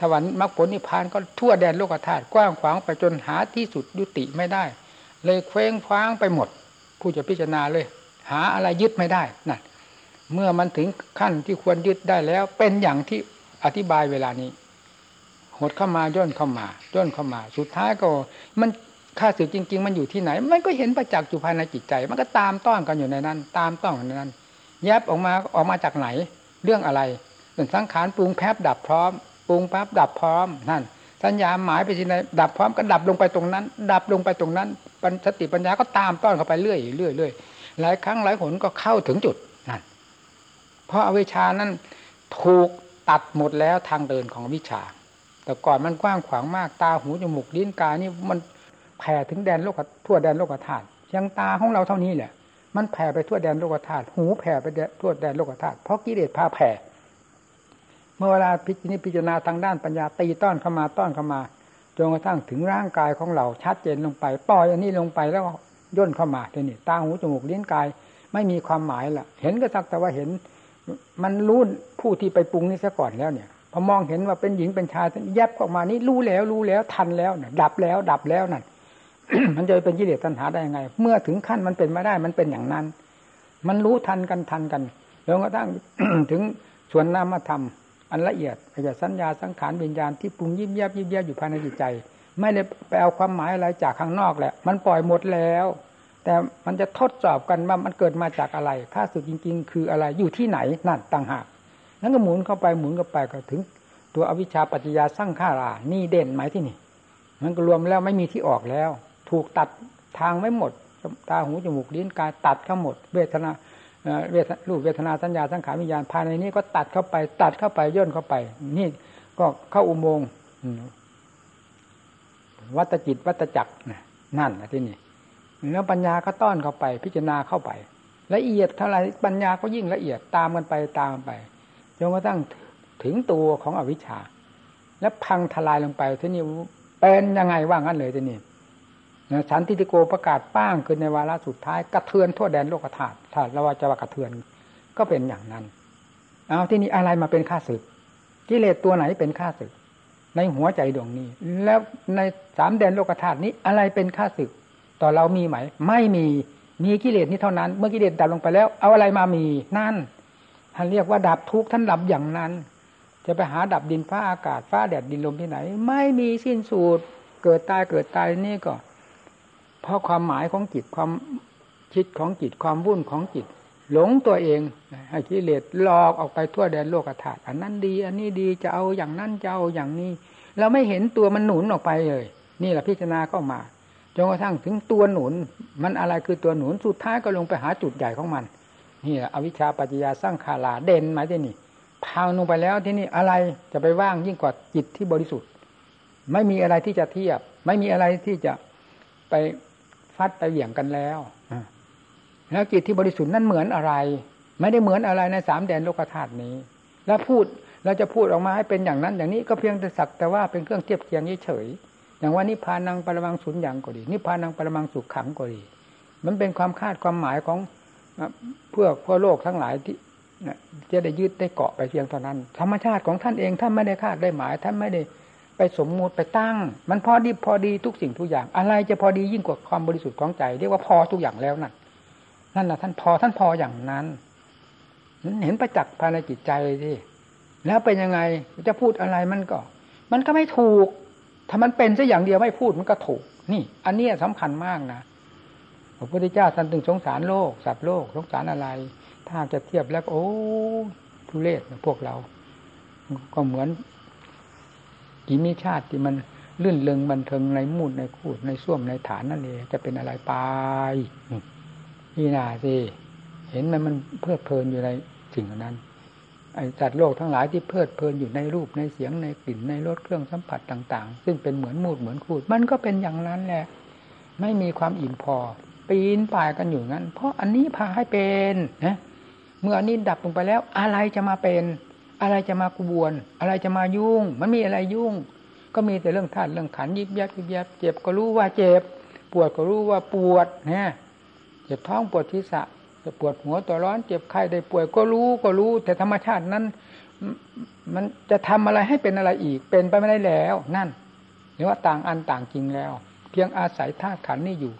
สวรรค์มรรคผลนิพพานก็ทั่วแดนโลกธาตุกว้างขวางไปจนหาที่สุดยุติไม่ได้ เลยเคว้งคว้างไปหมด ผู้จะพิจารณาเลย หาอะไรยึดไม่ได้นั่นเมื่อมันถึงขั้นที่ควรยึดได้แล้ว เป็นอย่างที่ อธิบายเวลานี้ หดเข้ามาย่นเข้ามาย่นเข้ามา สุดท้ายก็มันค่าสึกจริง ๆ มันอยู่ที่ไหน มันก็เห็นประจักษ์อยู่ภายในจิตใจ มันก็ตามต้อนกันอยู่ในนั้น ตามต้อนกันในนั้น แยบออกมาออกมาจากไหน เรื่องอะไรเรื่องสังขารปรุงแพบดับพร้อมปรุงปั๊บดับพร้อมนั่นสัญญาหมายไปที่ไหนดับพร้อมก็ดับลงไปตรงนั้น ดับลงไปตรงนั้นสติปัญญาก็ตามต้อนเข้าไปเรื่อยเรื่อยเรื่อยหลายครั้งหลายหนก็เข้าถึงจุดนั่นเพราะอวิชานั้นถูก ตัดหมดแล้วทางเดินของวิชา แต่ก่อนมันกว้างขวางมากตาหูจมูกลิ้นกายนี่มันแผ่ถึงแดนโลกทั่วแดนโลกธาตุยังตาของเราเท่านี้แหละมันแผ่ไปทั่วแดนโลกธาตุหูแผ่ไปทั่วแดนโลกธาตุเพราะกิเลสพาแผ่ เมื่อเวลาพิจิตพิจารณาทางด้านปัญญาตีต้อนเข้ามาต้อนเข้ามาจนกระทั่งถึงร่างกายของเราชัดเจนลงไปปล่อยอันนี้ลงไปแล้วย่นเข้ามาทีนี้ตาหูจมูกลิ้นกาย ไม่มีความหมายละเห็นก็สักแต่ว่าเห็น มันรู้ผู้ที่ไปปรุงนี่ซะก่อนแล้วเนี่ยพอมองเห็นว่าเป็นหญิงเป็นชายแยบออกมานี่รู้แล้วรู้แล้วทันแล้วเนี่ยดับแล้ว ดับแล้วนั่นมันจะเป็นกิเลสตัณหาได้ยังไง เมื่อถึงขั้นมันเป็นมาได้มันเป็นอย่างนั้น มันรู้ทันกันทันกันแล้วก็ตั้งถึงส่วนนามธรรมอันละเอียดอาจสัญญาสังขารวิญญาณที่ปรุงยิบยับยิบยับอยู่ภายในจิตใจ ไม่ได้ไปเอาความหมายอะไรจากข้างนอกแหละ มันปล่อยหมดแล้ว แต่มันจะทดสอบกันว่ามันเกิดมาจากอะไรค่าสุดจริง ๆ คืออะไรอยู่ที่ไหนนั่นต่างหากนั้นก็หมุนเข้าไปหมุนเข้าไปก็ถึง ตัวอวิชชาปัจจยาสร้างข้ารานี่เด่นไหมที่นี่ มันก็รวมแล้วไม่มีที่ออกแล้ว ถูกตัดทางไม่หมด ตาหูจมูกลิ้นกายตัดเข้าหมด เวทนาเวทรูปเวทนาสัญญาสังขารวิญญาณภายในนี้ก็ตัดเข้าไปตัดเข้าไปย่นเข้าไป นี่ก็เข้าอุโมงค์วัตจิตวัตจักรนั่นนะที่นี่ แล้วปัญญาก็ต้อนเข้าไป พิจารณาเข้าไป ละเอียดเท่าไรปัญญาก็ยิ่งละเอียดตามกันไปตามไปจนกระทั่งถึงตัวของอวิชชา แล้วพังทลายลงไปที่นี่เป็นยังไงว่างั้นเลยที่นี่สันติโกประกาศป้างขึ้นในวาระสุดท้ายกระเทือนทั่วแดนโลกธาตุถ้าเราจะว่ากระเทือนก็เป็นอย่างนั้น เอาที่นี่อะไรมาเป็นข้าศึกกิเลสตัวไหนเป็นข้าศึก ในหัวใจดวงนี้ แล้วในสามแดนโลกธาตุนี้อะไรเป็นข้าศึก ต่อเรามีไหม ไม่มี มีกิเลสนี้เท่านั้น เมื่อกิเลสดับลงไปแล้ว เอาอะไรมามี นั่นท่านเรียกว่าดับทุกข์ท่านดับอย่างนั้น จะไปหาดับดินฟ้าอากาศฟ้าแดดดินลมที่ไหน ไม่มีสิ้นสุดเกิดตายเกิดตายนี่ก็ เพราะความหมายของจิตความคิดของจิตความวุ่นของจิต หลงตัวเองให้กิเลสหลอกออกไปทั่วแดนโลกธาตุอันนั้นดี อันนี้ดีจะเอาอย่างนั้นจะเอาอย่างนี้ เราไม่เห็นตัวมันหนุนออกไปเลย นี่แหละพิจารณาเข้ามา จนกระทั่งถึงตัวหนุน มันอะไรคือตัวหนุนสุดท้ายก็ลงไปหาจุดใหญ่ของมันนี่แหละอวิชชาปัจจยาสร้างคาลาเด่นหมายถึงนี่พังลงไปแล้วที่นี่อะไรจะไปว่างยิ่งกว่าจิตที่บริสุทธิ์ ไม่มีอะไรที่จะเทียบ ไม่มีอะไรที่จะไปฟัดไปเหวี่ยงกันแล้วแล้วจิตที่บริสุทธิ์นั้นเหมือนอะไร ไม่ได้เหมือนอะไรในสามแดนโลกธาตุนี้ แล้วพูดเราจะพูดออกมาให้เป็นอย่างนั้นอย่างนี้ก็เพียงแต่สักแต่ว่าเป็นเครื่องเทียบเทียงเฉย อย่างว่านิพพานังปรมังสุญญ์อย่างก็ดี นิพพานังปรมังสุขขังก็ดี มันเป็นความคาดความหมายของเพื่อเพื่อโลกทั้งหลายที่จะได้ยึดได้เกาะไปเพียงเท่านั้น ธรรมชาติของท่านเองท่านไม่ได้คาดได้หมาย ท่านไม่ได้ไปสมมุติไปตั้ง มันพอดีพอดีทุกสิ่งทุกอย่าง อะไรจะพอดียิ่งกว่าความบริสุทธิ์ของใจ เรียกว่าพอทุกอย่างแล้วนั่นนั่นนะท่านพอท่านพออย่างนั้นเห็นประจักษ์ภายในจิตใจเลยที่แล้วเป็นยังไงจะพูดอะไรมันก็ มันก็ไม่ถูก ถ้ามันเป็นซะอย่างเดียวไม่พูดมันก็ถูก นี่ อันนี้สำคัญมากนะพระพุทธเจ้าท่านถึงสงสารโลกสัตว์โลกสงสารอะไร ถ้าจะเทียบแล้วโอ้ทุเรศพวกเรา ก็เหมือนกิมิชาติที่มันลื่นเลงบันเทิงในมูดในคูดในส้วมในฐานนั่นเองจะเป็นอะไรไปนี่นาสิเห็นมันมันเพลิดเพลินอยู่ในสิ่งนั้น จัดโลกทั้งหลายที่เพลิดเพลินอยู่ในรูปในเสียงในกลิ่นในรสเครื่องสัมผัสต่าง ๆ ซึ่งเป็นเหมือนมูดเหมือนคูด มันก็เป็นอย่างนั้นแหละ ไม่มีความอิ่มพอ ปีนป่ายกันอยู่งั้น เพราะอันนี้พาให้เป็นนะเมื่ออันนี้ดับลงไปแล้ว อะไรจะมาเป็น อะไรจะมากบวน อะไรจะมายุ่ง มันมีอะไรยุ่ง ก็มีแต่เรื่องธาตุเรื่องขันยิบยับยิบยับเจ็บก็รู้ว่าเจ็บ ปวดก็รู้ว่าปวดนะเจ็บท้องปวดทิศะ จะปวดหัวตัวร้อนเจ็บไข้ได้ป่วยก็รู้ก็รู้ แต่ธรรมชาตินั้น มันจะทำอะไรให้เป็นอะไรอีก เป็นไปไม่ได้แล้ว นั่นหรือว่าต่างอันต่างจริงแล้ว เพียงอาศัยธาตุขันนี่อยู่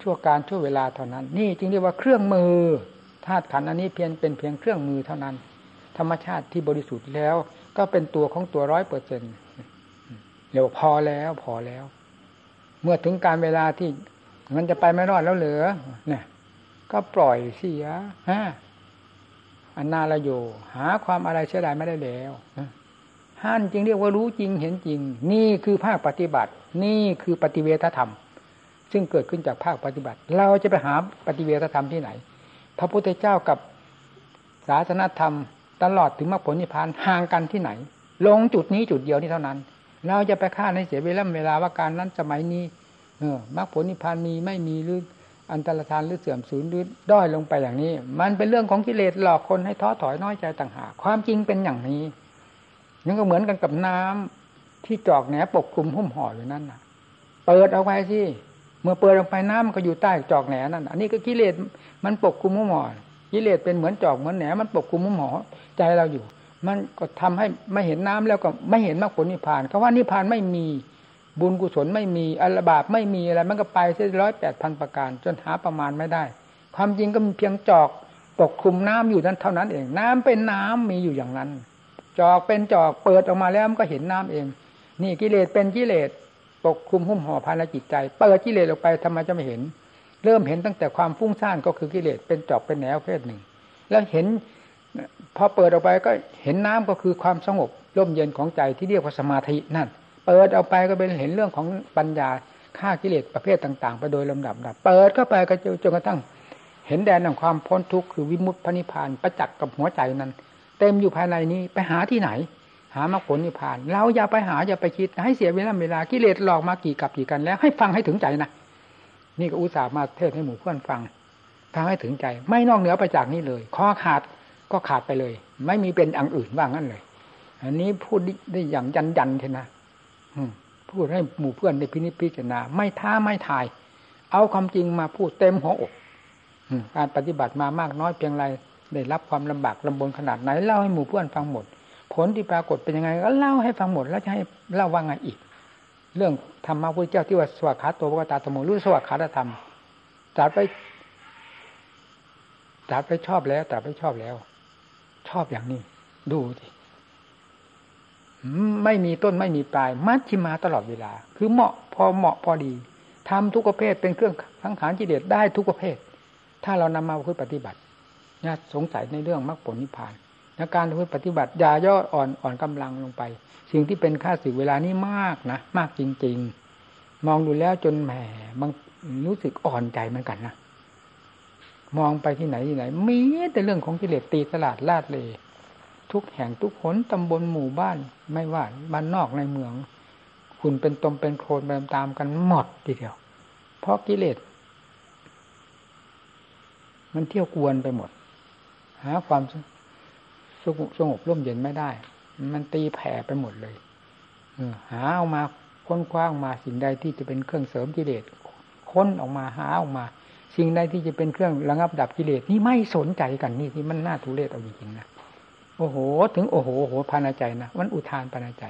ชั่วการชั่วเวลาเท่านั้น นี่จึงเรียกว่าเครื่องมือธาตุขันอันนี้เพียงเป็นเพียงเครื่องมือเท่านั้น ธรรมชาติที่บริสุทธิ์แล้ว ก็เป็นตัวของตัวร้อยเปอร์เซ็นต์เดี๋ยวพอแล้วพอแล้ว เมื่อถึงการเวลาที่มันจะไปไม่รอดแล้วเหลือเนี่ย ก็ปล่อยเสียฮะอันนาละโยหาความอะไรเสียดายไม่ได้แล้วห่านจริงเรียกว่ารู้จริงเห็นจริง นี่คือภาคปฏิบัติ นี่คือปฏิเวทธรรม ซึ่งเกิดขึ้นจากภาคปฏิบัติ เราจะไปหาปฏิเวทธรรมที่ไหน พระพุทธเจ้ากับศาสนธรรม ตลอดถึงมรรคผลนิพพานห่างกันที่ไหน ลงจุดนี้จุดเดียวนี้เท่านั้น เราจะไปฆ่าในเสียเวลาเวลาว่าการนั้นสมัยนี้เออมรรคผลนิพพานมีไม่มีหรือ อันตรธานหรือเสื่อมสูญหรือด้อยลงไปอย่างนี้ มันเป็นเรื่องของกิเลสหลอกคนให้ท้อถอยน้อยใจต่างหากความจริงเป็นอย่างนี้นั่นก็เหมือนกันกับน้ที่จอกแหนปกคลุมหุ้มห่ออยู่นั่นน่ะ เปิดเอาไว้สิเมื่อเปิดออกไปน้ำมันก็อยู่ใต้จอกแหนนั่นอันนี้ก็กิเลสมันปกคลุมหุ้มห่อกิเลสเป็นเหมือนจอกเหมือนแหนมันปกคลุมหุ้มห่อใจเราอยู่ มันก็ทำให้ไม่เห็นน้ำแล้วก็ไม่เห็นมรรคผลนิพพานคำว่านิพพานไม่มี บุญกุศลไม่มีอรบาปไม่มีอะไรมันก็ไปเสียร้อยแปดพันประการ จนหาประมาณไม่ได้ ความจริงก็มีเพียงจอกปกคลุมน้ำอยู่นั้นเท่านั้นเอง น้ำเป็นน้ำมีอยู่อย่างนั้น จอกเป็นจอกเปิดออกมาแล้วมันก็เห็นน้ำเอง นี่กิเลสเป็นกิเลสปกคลุมหุ้มห่อภายในจิตใจเปิดกิเลสออกไปทำไมจะไม่เห็น เริ่มเห็นตั้งแต่ความฟุ้งซ่านก็คือกิเลสเป็นจอกเป็นแนวเพศหนึ่ง แล้วเห็นพอเปิดออกไปก็เห็นน้ำก็คือความสงบร่มเย็นของใจที่เรียกว่าสมาธินั่น เปิดออกไปก็เป็นเห็นเรื่องของปัญญาฆ่ากิเลสประเภทต่างๆ ไปโดยลำดับดับเปิดเข้าไปก็จนกระทั่ง เห็นแดนแห่งความพ้นทุกข์คือวิมุตติพระนิพพานประจักษ์กับหัวใจนั้น เต็มอยู่ภายในนี้ไปหาที่ไหน หามรรคผลนิพพาน เราอย่าไปหาอย่าไปคิดให้เสียเวลาเวลากิเลสหลอกมากี่กับกี่กันแล้ว ให้ฟังให้ถึงใจนะนี่ก็อุตส่าห์มาเทศให้หมู่เพื่อนฟังฟังให้ถึงใจ ไม่นอกเหนือไปจากนี้เลยข้อขาดก็ขาดไปเลย ไม่มีเป็นอังอื่นว่างั้นเลย อันนี้พูดได้อย่างยันยันเถอะนะ พูดให้หมู่เพื่อนได้พินิจพิจารณา ไม่ท้าไม่ทาย เอาความจริงมาพูดเต็มหัวอกการปฏิบัติมามากน้อยเพียงไรได้รับความลำบากลำบนขนาดไหนเล่าให้หมู่เพื่อนฟังหมด ผลที่ปรากฏเป็นยังไงก็เล่าให้ฟังหมดแล้วจะให้เล่าว่าไงอีก เรื่องธรรมะพุทธเจ้าที่ว่าสวัสดิ์ขาตัววกตาธรรมรู้สวัสดิ์ขาธรรมจัดไปจัดไปชอบแล้วจัดไปชอบแล้ว ชอบอย่างนี้ ดูสิ ไม่มีต้นไม่มีปลาย มัชชิมาตลอดเวลา คือเหมาะพอเหมาะพอดีทำทุกประเภทเป็นเครื่องสังขารจิเดชได้ทุกประเภท ถ้าเรานำมาพื่ปฏิบัติเนี่ยสงสัยในเรื่องมรรคผลนิพพานในการพื่ปฏิบัติยาย่ออ่อนอ่อนกำลังลงไป สิ่งที่เป็นค่าสึกเวลานี้มากนะมากจริง ๆ มองดูแล้วจนแหมบางรู้สึกอ่อนใจเหมือนกันนะมองไปที่ไหนที่ไหนมีแต่เรื่องของกิเลสตีตลาดลาดเลย ทุกแห่งทุกหนตำบลหมู่บ้าน ไม่ว่าบ้านนอกในเมือง คุณเป็นตมเป็นโคลนไปตามกันหมดทีเดียว เพราะกิเลส มันเที่ยวกวนไปหมด หาความสงบร่มเย็นไม่ได้ มันตีแผ่ไปหมดเลยหาออกมาค้นคว้างมาสิ่งใดที่จะเป็นเครื่องเสริมกิเลสค้นออกมาหาออกมา สิ่งใดที่จะเป็นเครื่องระงับดับกิเลสนี่ไม่สนใจกันนี่ที่มันน่าทุเรศเอาจริงๆนะ โอ้โห ถึงโอ้โหโหภายในใจนะมันอุทานภายในใจ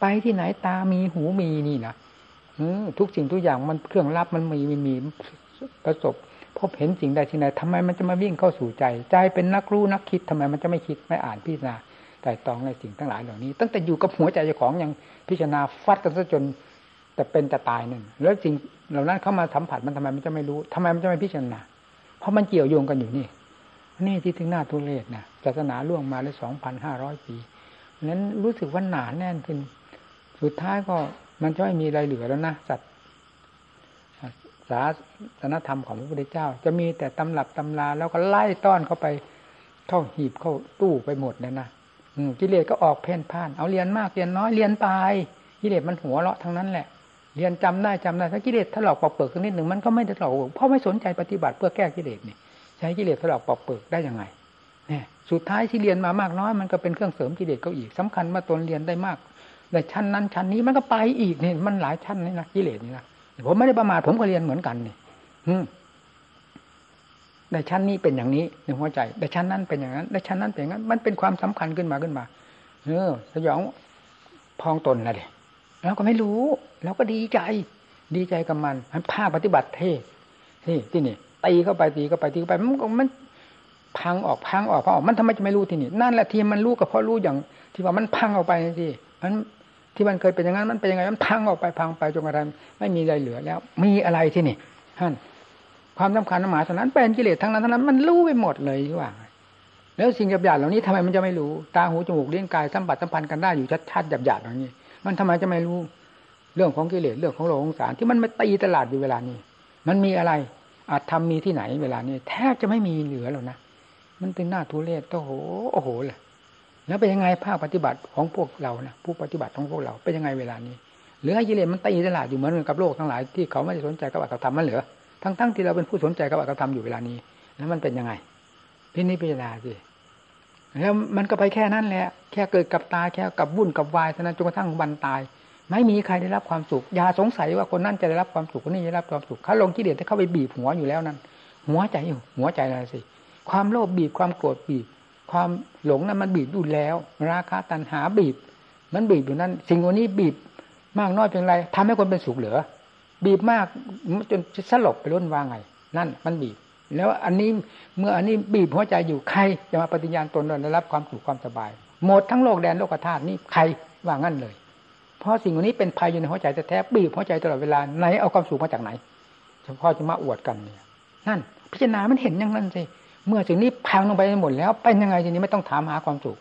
ไปที่ไหนตามีหูมีนี่นะทุกสิ่งทุกอย่างมันเครื่องรับมันมีมีมีประสบ พบเห็นสิ่งใดสิ่งใดทำไมมันจะมาวิ่งเข้าสู่ใจ ใจเป็นนักรู้นักคิดทำไมมันจะไม่คิดไม่อ่านพิจารณาแต่ตองในสิ่งทั้งหลายเหล่านี้ ตั้งแต่อยู่กับหัวใจเจ้าของยังพิจารณาฟัดกันซะจนแต่เป็นจะตายนั่นแล้วสิ่งเหล่านั้นเข้ามาสัมผัสมันทำไมมันจะไม่รู้ทำไมมันจะไม่พิจารณาเพราะมันเกี่ยวโยงกันอยู่นี่ นี่ที่ถึงหน้าทุเรศนะศาสนาล่วงมาได้สองพันห้าร้อยปีนั้นรู้สึกว่าหนาแน่นขึ้น สุดท้ายก็มันจะไม่มีอะไรเหลือแล้วนะสัตว์ศาสนธรรมของพระพุทธเจ้า จะมีแต่ตำรับตำราแล้วก็ไล่ต้อนเข้าไปเข้าหีบเข้าตู้ไปหมดเลยนะกิเลสก็ออกเพ่นพ่าน เอาเรียนมากเรียนน้อยเรียนไปกิเลสมันหัวเราะทั้งนั้นแหละ เรียนจำได้จำได้ถ้ากิเลสถลอกปอกเปิดขึ้นนิดหนึ่งมันก็ไม่ได้ถลอกเพราะไม่สนใจปฏิบัติเพื่อแก้กิเลสนี่ ใช้กิเลสถลอกปอกเปิดได้ยังไงเนี่ยสุดท้ายที่เรียนมามากน้อยมันก็เป็นเครื่องเสริมกิเลสเขาอีกสำคัญมาตนเรียนได้มากในชั้นนั้นชั้นนี้มันก็ไปอีกเนี่ยมันหลายชั้นนี่นะกิเลสนี่นะผมไม่ได้ประมาทผมก็เรียนเหมือนกันนี่ในชั้นนี้เป็นอย่างนี้ในหัวใจในชั้นนั้นเป็นอย่างนั้นในชั้นนั้นเป็นอย่างนั้น มันเป็นความสำคัญขึ้นมาขึ้นมาเออสยองพองตนนะเด็แล้วก็ไม่รู้แล้วก็ดีใจ ดีใจกับมันมันภาคปฏิบัติเทศที่ที่นี่ ตีเข้าไปตีเข้าไปตีเข้าไปมันมันพังออกพังออกพังออกมันทำไมจะไม่รู้ที่นี่นั่นแหละที่มันรู้ก็เพราะรู้อย่าง ที่ว่ามันพังออกไปที่มันที่มันเคยเป็นอย่างนั้นมันเป็นยังไงมันพังออกไปพังไปจนกระทั่งไม่มีอะไรเหลือแล้ว มีอะไรที่นี่ท่านความสำคัญหมายเท่านั้นเป็นกิเลสทั้งนั้นทั้งนั้นมันรู้ไปหมดเลยที่ว่า แล้วสิ่งหยาบๆเหล่านี้ทำไมมันจะไม่รู้ตาหูจมูกเลี้ยงกายสัมผัสสัมพันธ์กันได้อยู่ชัดๆหยาบๆอย่างนี้ มันทำไมจะไม่รู้เรื่องของกิเลสเรื่องของโลกงสารที่มันไม่ตีตลาดอยู่เวลานี้ มันมีอะไร อาจทำมีที่ไหนเวลานี้แทบจะไม่มีเหลือแล้วนะมันเป็นหน้าทุเรศโอ้โหโอ้โหเลยแล้วเป็นยังไงภาคปฏิบัติของพวกเรานะผู้ปฏิบัติของพวกเราเป็นยังไงเวลานี้หรือให้กิเลสมันตีตลาดอยู่เหมือนกับโลกทั้งหลายที่เขาไม่ได้สนใจกับอัตธรรมมันเหลือทั้งๆที่เราเป็นผู้สนใจกับอัตธรรมอยู่เวลานี้แล้วมันเป็นยังไงพินิจพิจารณาสิแล้วมันก็ไปแค่นั้นแหละแค่เกิดกับตายแค่กับวุ่นกับวายเท่านั้นจนกระทั่งวันตาย ไม่มีใครได้รับความสุข อย่าสงสัยว่าคนนั้นจะได้รับความสุขคนนี้จะได้รับความสุขเขาลงกิเลสที่เข้าไปบีบหัวอยู่แล้วนั้นหัวใจอยู่หัวใจอะไรสิ ความโลภบีบความโกรธบีบ ความหลงนั้นมันบีบอยู่แล้ว ราคะตัณหาบีบ มันบีบอยู่นั้นสิ่งวันนี้บีบมากน้อยเพียงไรทำให้คนเป็นสุขเหลือ บีบมากจนสลบไปล้นวางไง นั่นมันบีบ แล้วอันนี้เมื่ออันนี้บีบหัวใจอยู่ใครจะมาปฏิญาณตนได้รับความสุขความสบาย หมดทั้งโลกแดนโลกธาตุนี่ใครว่างั้นเลย เพราะสิ่งวันนี้เป็นภัยอยู่ในหัวใจแท้ๆบีบหัวใจตลอดเวลาไหนเอาความสุขมาจากไหนเฉพาะจะมาอวดกันเนี่ย นั่น พิจารณามันเห็นอย่างนั้นสิเมื่อสิ่งนี้พังลงไปหมดแล้วเป็นยังไงทีนี้ไม่ต้องถามหาความสุข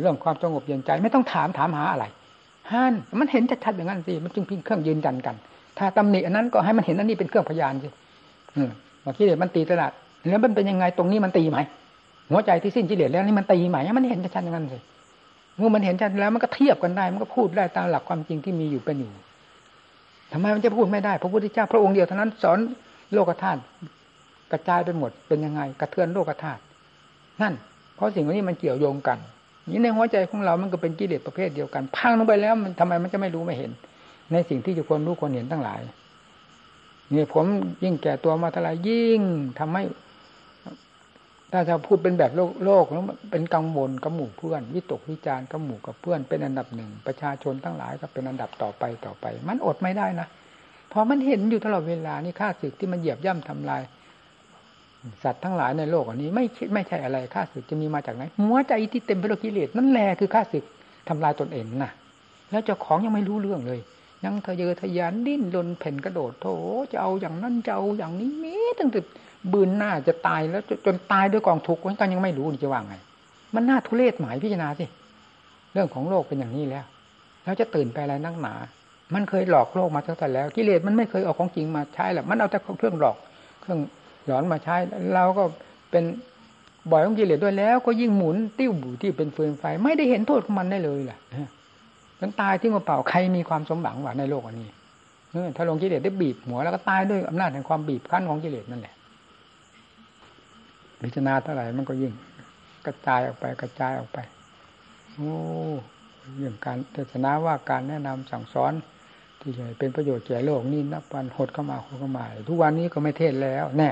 เรื่องความสงบเย็นใจ ไม่ต้องถามถามหาอะไรฮั่นมันเห็นชัดๆอย่างนั้นสิมันจึงพิงเครื่องยืนยันกัน ถ้าตำหนิอันนั้นก็ให้มันเห็นอันนี้เป็นเครื่องพยานสิเมื่อกี้เดี๋ยวมันตีตลาดแล้วมันเป็นยังไงตรงนี้มันตีไหมหัวใจที่สิ้นกิเลสแล้วนี่มันตีไหมมันเห็นชัดๆอย่างนั้นสิ เมื่อมันเห็นชัดแล้วมันก็เทียบกันได้ มันก็พูดได้ตามหลักความจริงที่มีอยู่เป็นอยู่ทำไมมันจะพูดไม่ได้ พระพุทธเจ้าพระองค์เดียวเท่านั้นสอนโลกธาตุกระจายไปหมดเป็นยังไง กระเทือนโลกธาตุนั่น เพราะสิ่งนี้มันเกี่ยวโยงกันนี่ในหัวใจของเรา มันก็เป็นกิเลสประเภทเดียวกัน พังลงไปแล้ว มันทำไมมันจะไม่รู้ไม่เห็น ในสิ่งที่จะควรรู้ควรเห็นทั้งหลายเนี่ยผมยิ่งแก่ตัวมาเท่าไรยิ่งทำให้ ถ้าจะพูดเป็นแบบโลกโลกแล้วเป็นกังวลกับหมู่เพื่อนวิตกวิจารกับหมู่กับเพื่อนเป็นอันดับหนึ่งประชาชนทั้งหลายก็เป็นอันดับต่อไปต่อไป มันอดไม่ได้นะพอมันเห็นอยู่ตลอดเวลานี่ค่าศึกที่มันเหยียบย่ำทำลาย สัตว์ทั้งหลายในโลกอันนี้ ไม่ไม่ใช่อะไรค่าศึกจะมีมาจากไหนหัวใจที่เต็มไปด้วยกิเลสนั่นแหละคือค่าศึกทำลายตนเองนะแล้วเจ้าของยังไม่รู้เรื่องเลย ยังทะเยอทะยานดิ้นรนเพ่นกระโดดโถจะเอาอย่างนั้นจะเอาอย่างนี้มีตั้งแต่ บืนหน้าจะตายแล้วจนตายด้วยกองทุกข์ก็ยังไม่รู้จะว่าไง มันน่าทุเรศหมายพิจารณาสิเรื่องของโลกเป็นอย่างนี้แล้ว แล้วจะตื่นไปอะไรนักหนา มันเคยหลอกโลกมาตั้งแต่แล้วกิเลสมันไม่เคยเอาของจริงมาใช้หรอกมันเอาแต่เครื่องหลอก เครื่องหลอนมาใช้เราก็เป็นบ่อยของกิเลสด้วยแล้ว ก็ยิ่งหมุนติ้วบูที่เป็นฟืนไฟ ไม่ได้เห็นโทษของมันได้เลยแหละมันตายที่มาเปล่าใครมีความสมหวังว่าในโลกอันนี้ถ้าลงกิเลสได้บีบหัวแล้วก็ตายด้วยอำนาจแห่งความบีบคั้นของกิเลสนั่นแหละ พิจารณาเท่าไหร่มันก็ยิ่ง กระจายออกไปกระจายออกไปโอ้เรื่องการเทศนาว่าการแนะนำสั่งสอนที่จะเป็นประโยชน์แก่โลกนี่นับวันหดเข้ามาหดเข้ามาทุกวันนี้ก็ไม่เทศแล้วแน่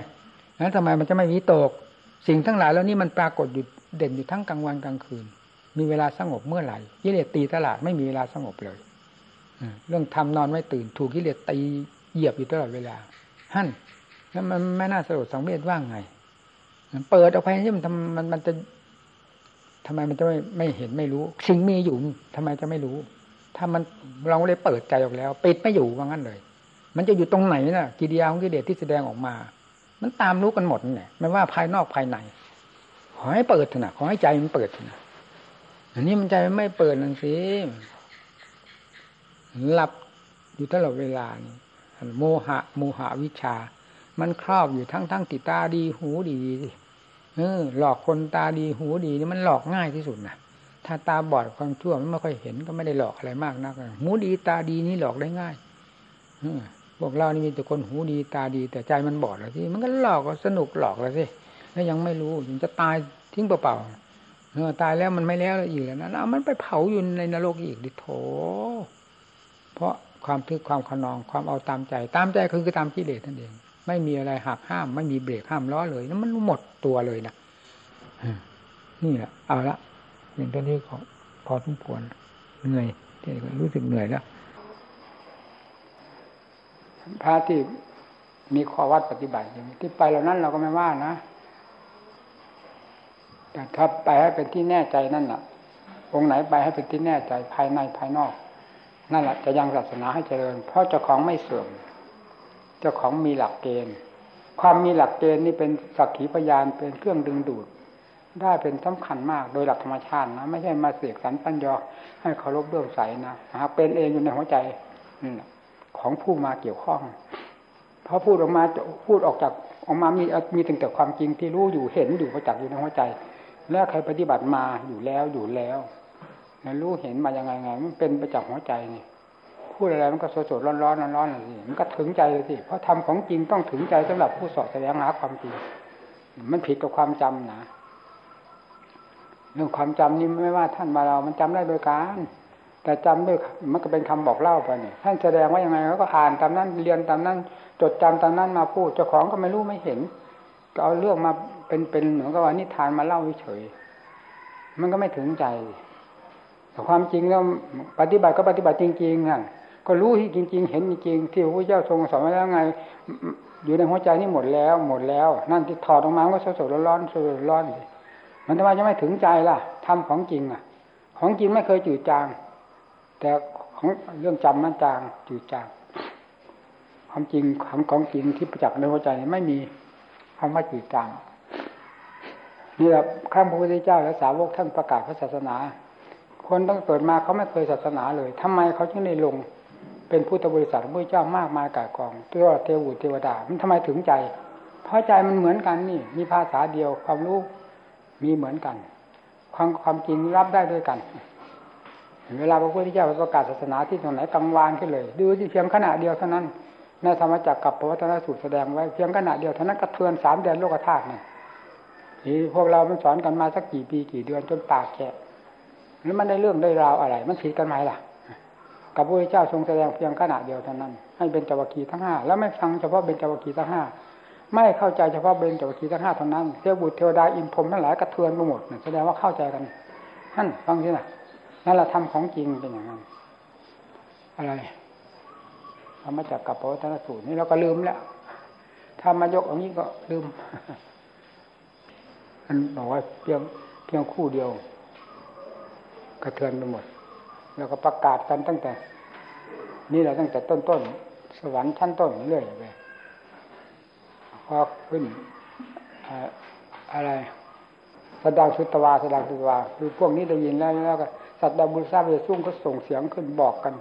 นั้นทำไมมันจะไม่วิตก สิ่งทั้งหลายแล้วนี่มันปรากฏอยู่เด่นอยู่ทั้งกลางวันกลางคืน มีเวลาสงบเมื่อไหร่กิเลสตีตลาดไม่มีเวลาสงบเลยเรื่องทำนอนไม่ตื่น ถูกกิเลสตีเหยียบอยู่ตลอดเวลา หั่นแล้วมันไม่น่าสลดสังเวชว่างไง เปิดออกไปนี่มันมันมันจะทำไมมันจะไม่ไม่เห็นไม่รู้สิ่งมีอยู่ทำไมจะไม่รู้ ถ้ามันเราเลยเปิดใจออกแล้วปิดไม่อยู่ว่างั้นเลย มันจะอยู่ตรงไหนน่ะกิริยาของกิเลสที่แสดงออกมา มันตามรู้กันหมดเนี่ยไม่ว่าภายนอกภายใน ขอให้เปิดเถอะนะขอให้ใจมันเปิดเถอะนะอันนี้มันใจไม่เปิดนั่นสิหลับอยู่ตลอดเวลานี่โมหะ โมหะวิชา มันครอบอยู่ทั้งทั้งติตาดีหูดี เออ หลอกคนตาดีหูดีนี่มันหลอกง่ายที่สุดนะถ้าตาบอดความชั่วมันไม่ค่อยเห็นก็ไม่ได้หลอกอะไรมากนักหูดีตาดีนี่หลอกได้ง่ายพวกเรานี่มีแต่คนหูดีตาดี แต่ใจมันบอดแล้วที่มันก็หลอกก็สนุกหลอกแล้วสิแล้วยังไม่รู้ยังจะตายทิ้งเปล่าๆเออตายแล้วมันไม่แล้วอีกแล้วนะเอามันไปเผาอยู่ในนรกอีกดิโถ เพราะความทึกความขนองความเอาตามใจ ตามใจคือตามกิเลสนั่นเอง ไม่มีอะไรหักห้าม ไม่มีเบรกห้ามล้อเลยนั่นมันหมดตัวเลยนะนี่แหละเอาละอย่างตัวนี้ก็พอสมควรเหนื่อยรู้สึกเหนื่อยแล้วพระที่มีข้อวัดปฏิบัติอย่างที่ไปเหล่านั้นเราก็ไม่ว่านะ แต่ถ้าไปให้เป็นที่แน่ใจนั่นแหละองค์ไหนไปให้เป็นที่แน่ใจภายในภายนอก นั่นแหละจะยังศาสนาให้เจริญ เพราะเจ้าของไม่เสื่อม เจ้าของมีหลักเกณฑ์ ความมีหลักเกณฑ์นี่เป็นสักขีพยานเป็นเครื่องดึงดูด ได้เป็นสำคัญมากโดยหลักธรรมชาตินะไม่ใช่มาเสกสรรปัญญาให้เคารพเลื่อมใสนะหากเป็นเองอยู่ในหัวใจของผู้มาเกี่ยวข้องพอพูดออกมาพูดออกจากออกมามีมีตั้งแต่ความจริงที่รู้อยู่เห็นอยู่ประจักษ์อยู่ในหัวใจ แล้วใครปฏิบัติมาอยู่แล้วอยู่แล้วรู้เห็นมายังไงไงมันเป็นประจักษ์หัวใจนี่ พูดอะไรมันก็สดสดร้อนร้อนร้อนสิมันก็ถึงใจเลยสิเพราะทำของจริงต้องถึงใจสำหรับผู้สอบแสดงหาความจริง มันผิดกับความจำนะเรื่องความจำนี่ไม่ว่าท่านมาเรา มันจำได้โดยการ แต่จำด้วยมันก็เป็นคำบอกเล่าไปนี่ท่านแสดงว่ายังไงเขาก็อ่านตามนั้นเรียนตามนั้น จดจำตามนั้นมาพูดเจ้าของก็ไม่รู้ไม่เห็น ก็เอาเรื่องมาเป็นเป็นเหมือนกับว่านิทานมาเล่าเฉยมันก็ไม่ถึงใจแต่ความจริงแล้วปฏิบัติก็ปฏิบัติจริงๆนั่น ก็รู้ที่จริง ๆ เห็นจริงที่พระพุทธเจ้าทรงสอนไว้แล้วไง อยู่ในหัวใจนี่หมดแล้ว หมดแล้ว นั่นที่ถอดออกมาก็สดๆร้อนๆสดๆร้อนๆมันทำไมจะไม่ถึงใจล่ะทำของจริงอะ ของจริงไม่เคยจืดจาง แต่ของเรื่องจำมันจางจืดจางความจริงของของจริงที่ประจักษ์ในหัวใจไม่มีคำว่าจืดจางนี่แหละข้ามพระพุทธเจ้าและสาวกท่านประกาศพระศาสนา คนต้องเกิดมาเขาไม่เคยศาสนาเลยทำไมเขาจึงได้ลง เป็นพุทธบริษัทพระเจ้ามากมายกายกองตัวเทวุเทวดา มันทำไมถึงใจ เพราะใจมันเหมือนกันนี่ มีภาษาเดียวความรู้มีเหมือนกัน ความความจริงรับได้ด้วยกันเวลาพระพุทธเจ้าประกาศศาสนาที่ตรงไหนกังวานขึ้นเลย ดูที่เพียงขณะเดียวเท่านั้นในธรรมจักรกับปวัตนสูตรแสดงไว้เพียงขณะเดียวเท่านั้นกระเทือนสามเดือนโลกธาตุเนี่ยที่พวกเรามันสอนกันมาสักกี่ปีกี่เดือนจนปากแฉะแล้วมันได้เรื่องได้ราวอะไร มันผิดกันไหมล่ะ กับพระเจ้าทรงแสดงเพียงขณะเดียวเท่านั้น ให้เป็นจวัคีทั้งห้าแล้วไม่ฟังเฉพาะเป็นจวัคีทั้งห้าไม่เข้าใจเฉพาะเป็นจวัคีทั้งห้าเท่านั้นเทวบุตรเทวดาอินพรมทั้งหลายกระเทือนไปหมดแสดงว่าเข้าใจกันท่านฟังสินะนั่นแหละทำของจริงเป็นอย่างนั้น อะไรทำมาจากกับพระวัฒนสูตรนี่เราก็ลืมแล้วถ้ามายกอย่างนี้ก็ลืมอันบอกว่าเพียงเพียงคู่เดียว กระเทือนไปหมด แล้วก็ประกาศกันตั้งแต่ นี่แหละตั้งแต่ต้นต้นสวรรค์ชั้นต้นเรื่อยไปพอขึ้นอะไรสดางสุตวาสดางสุตวาคือพวกนี้ได้ยินแล้วแล้วก็สัตว์ดาบุษราเวซุ่งก็ส่งเสียงขึ้นบอกกัน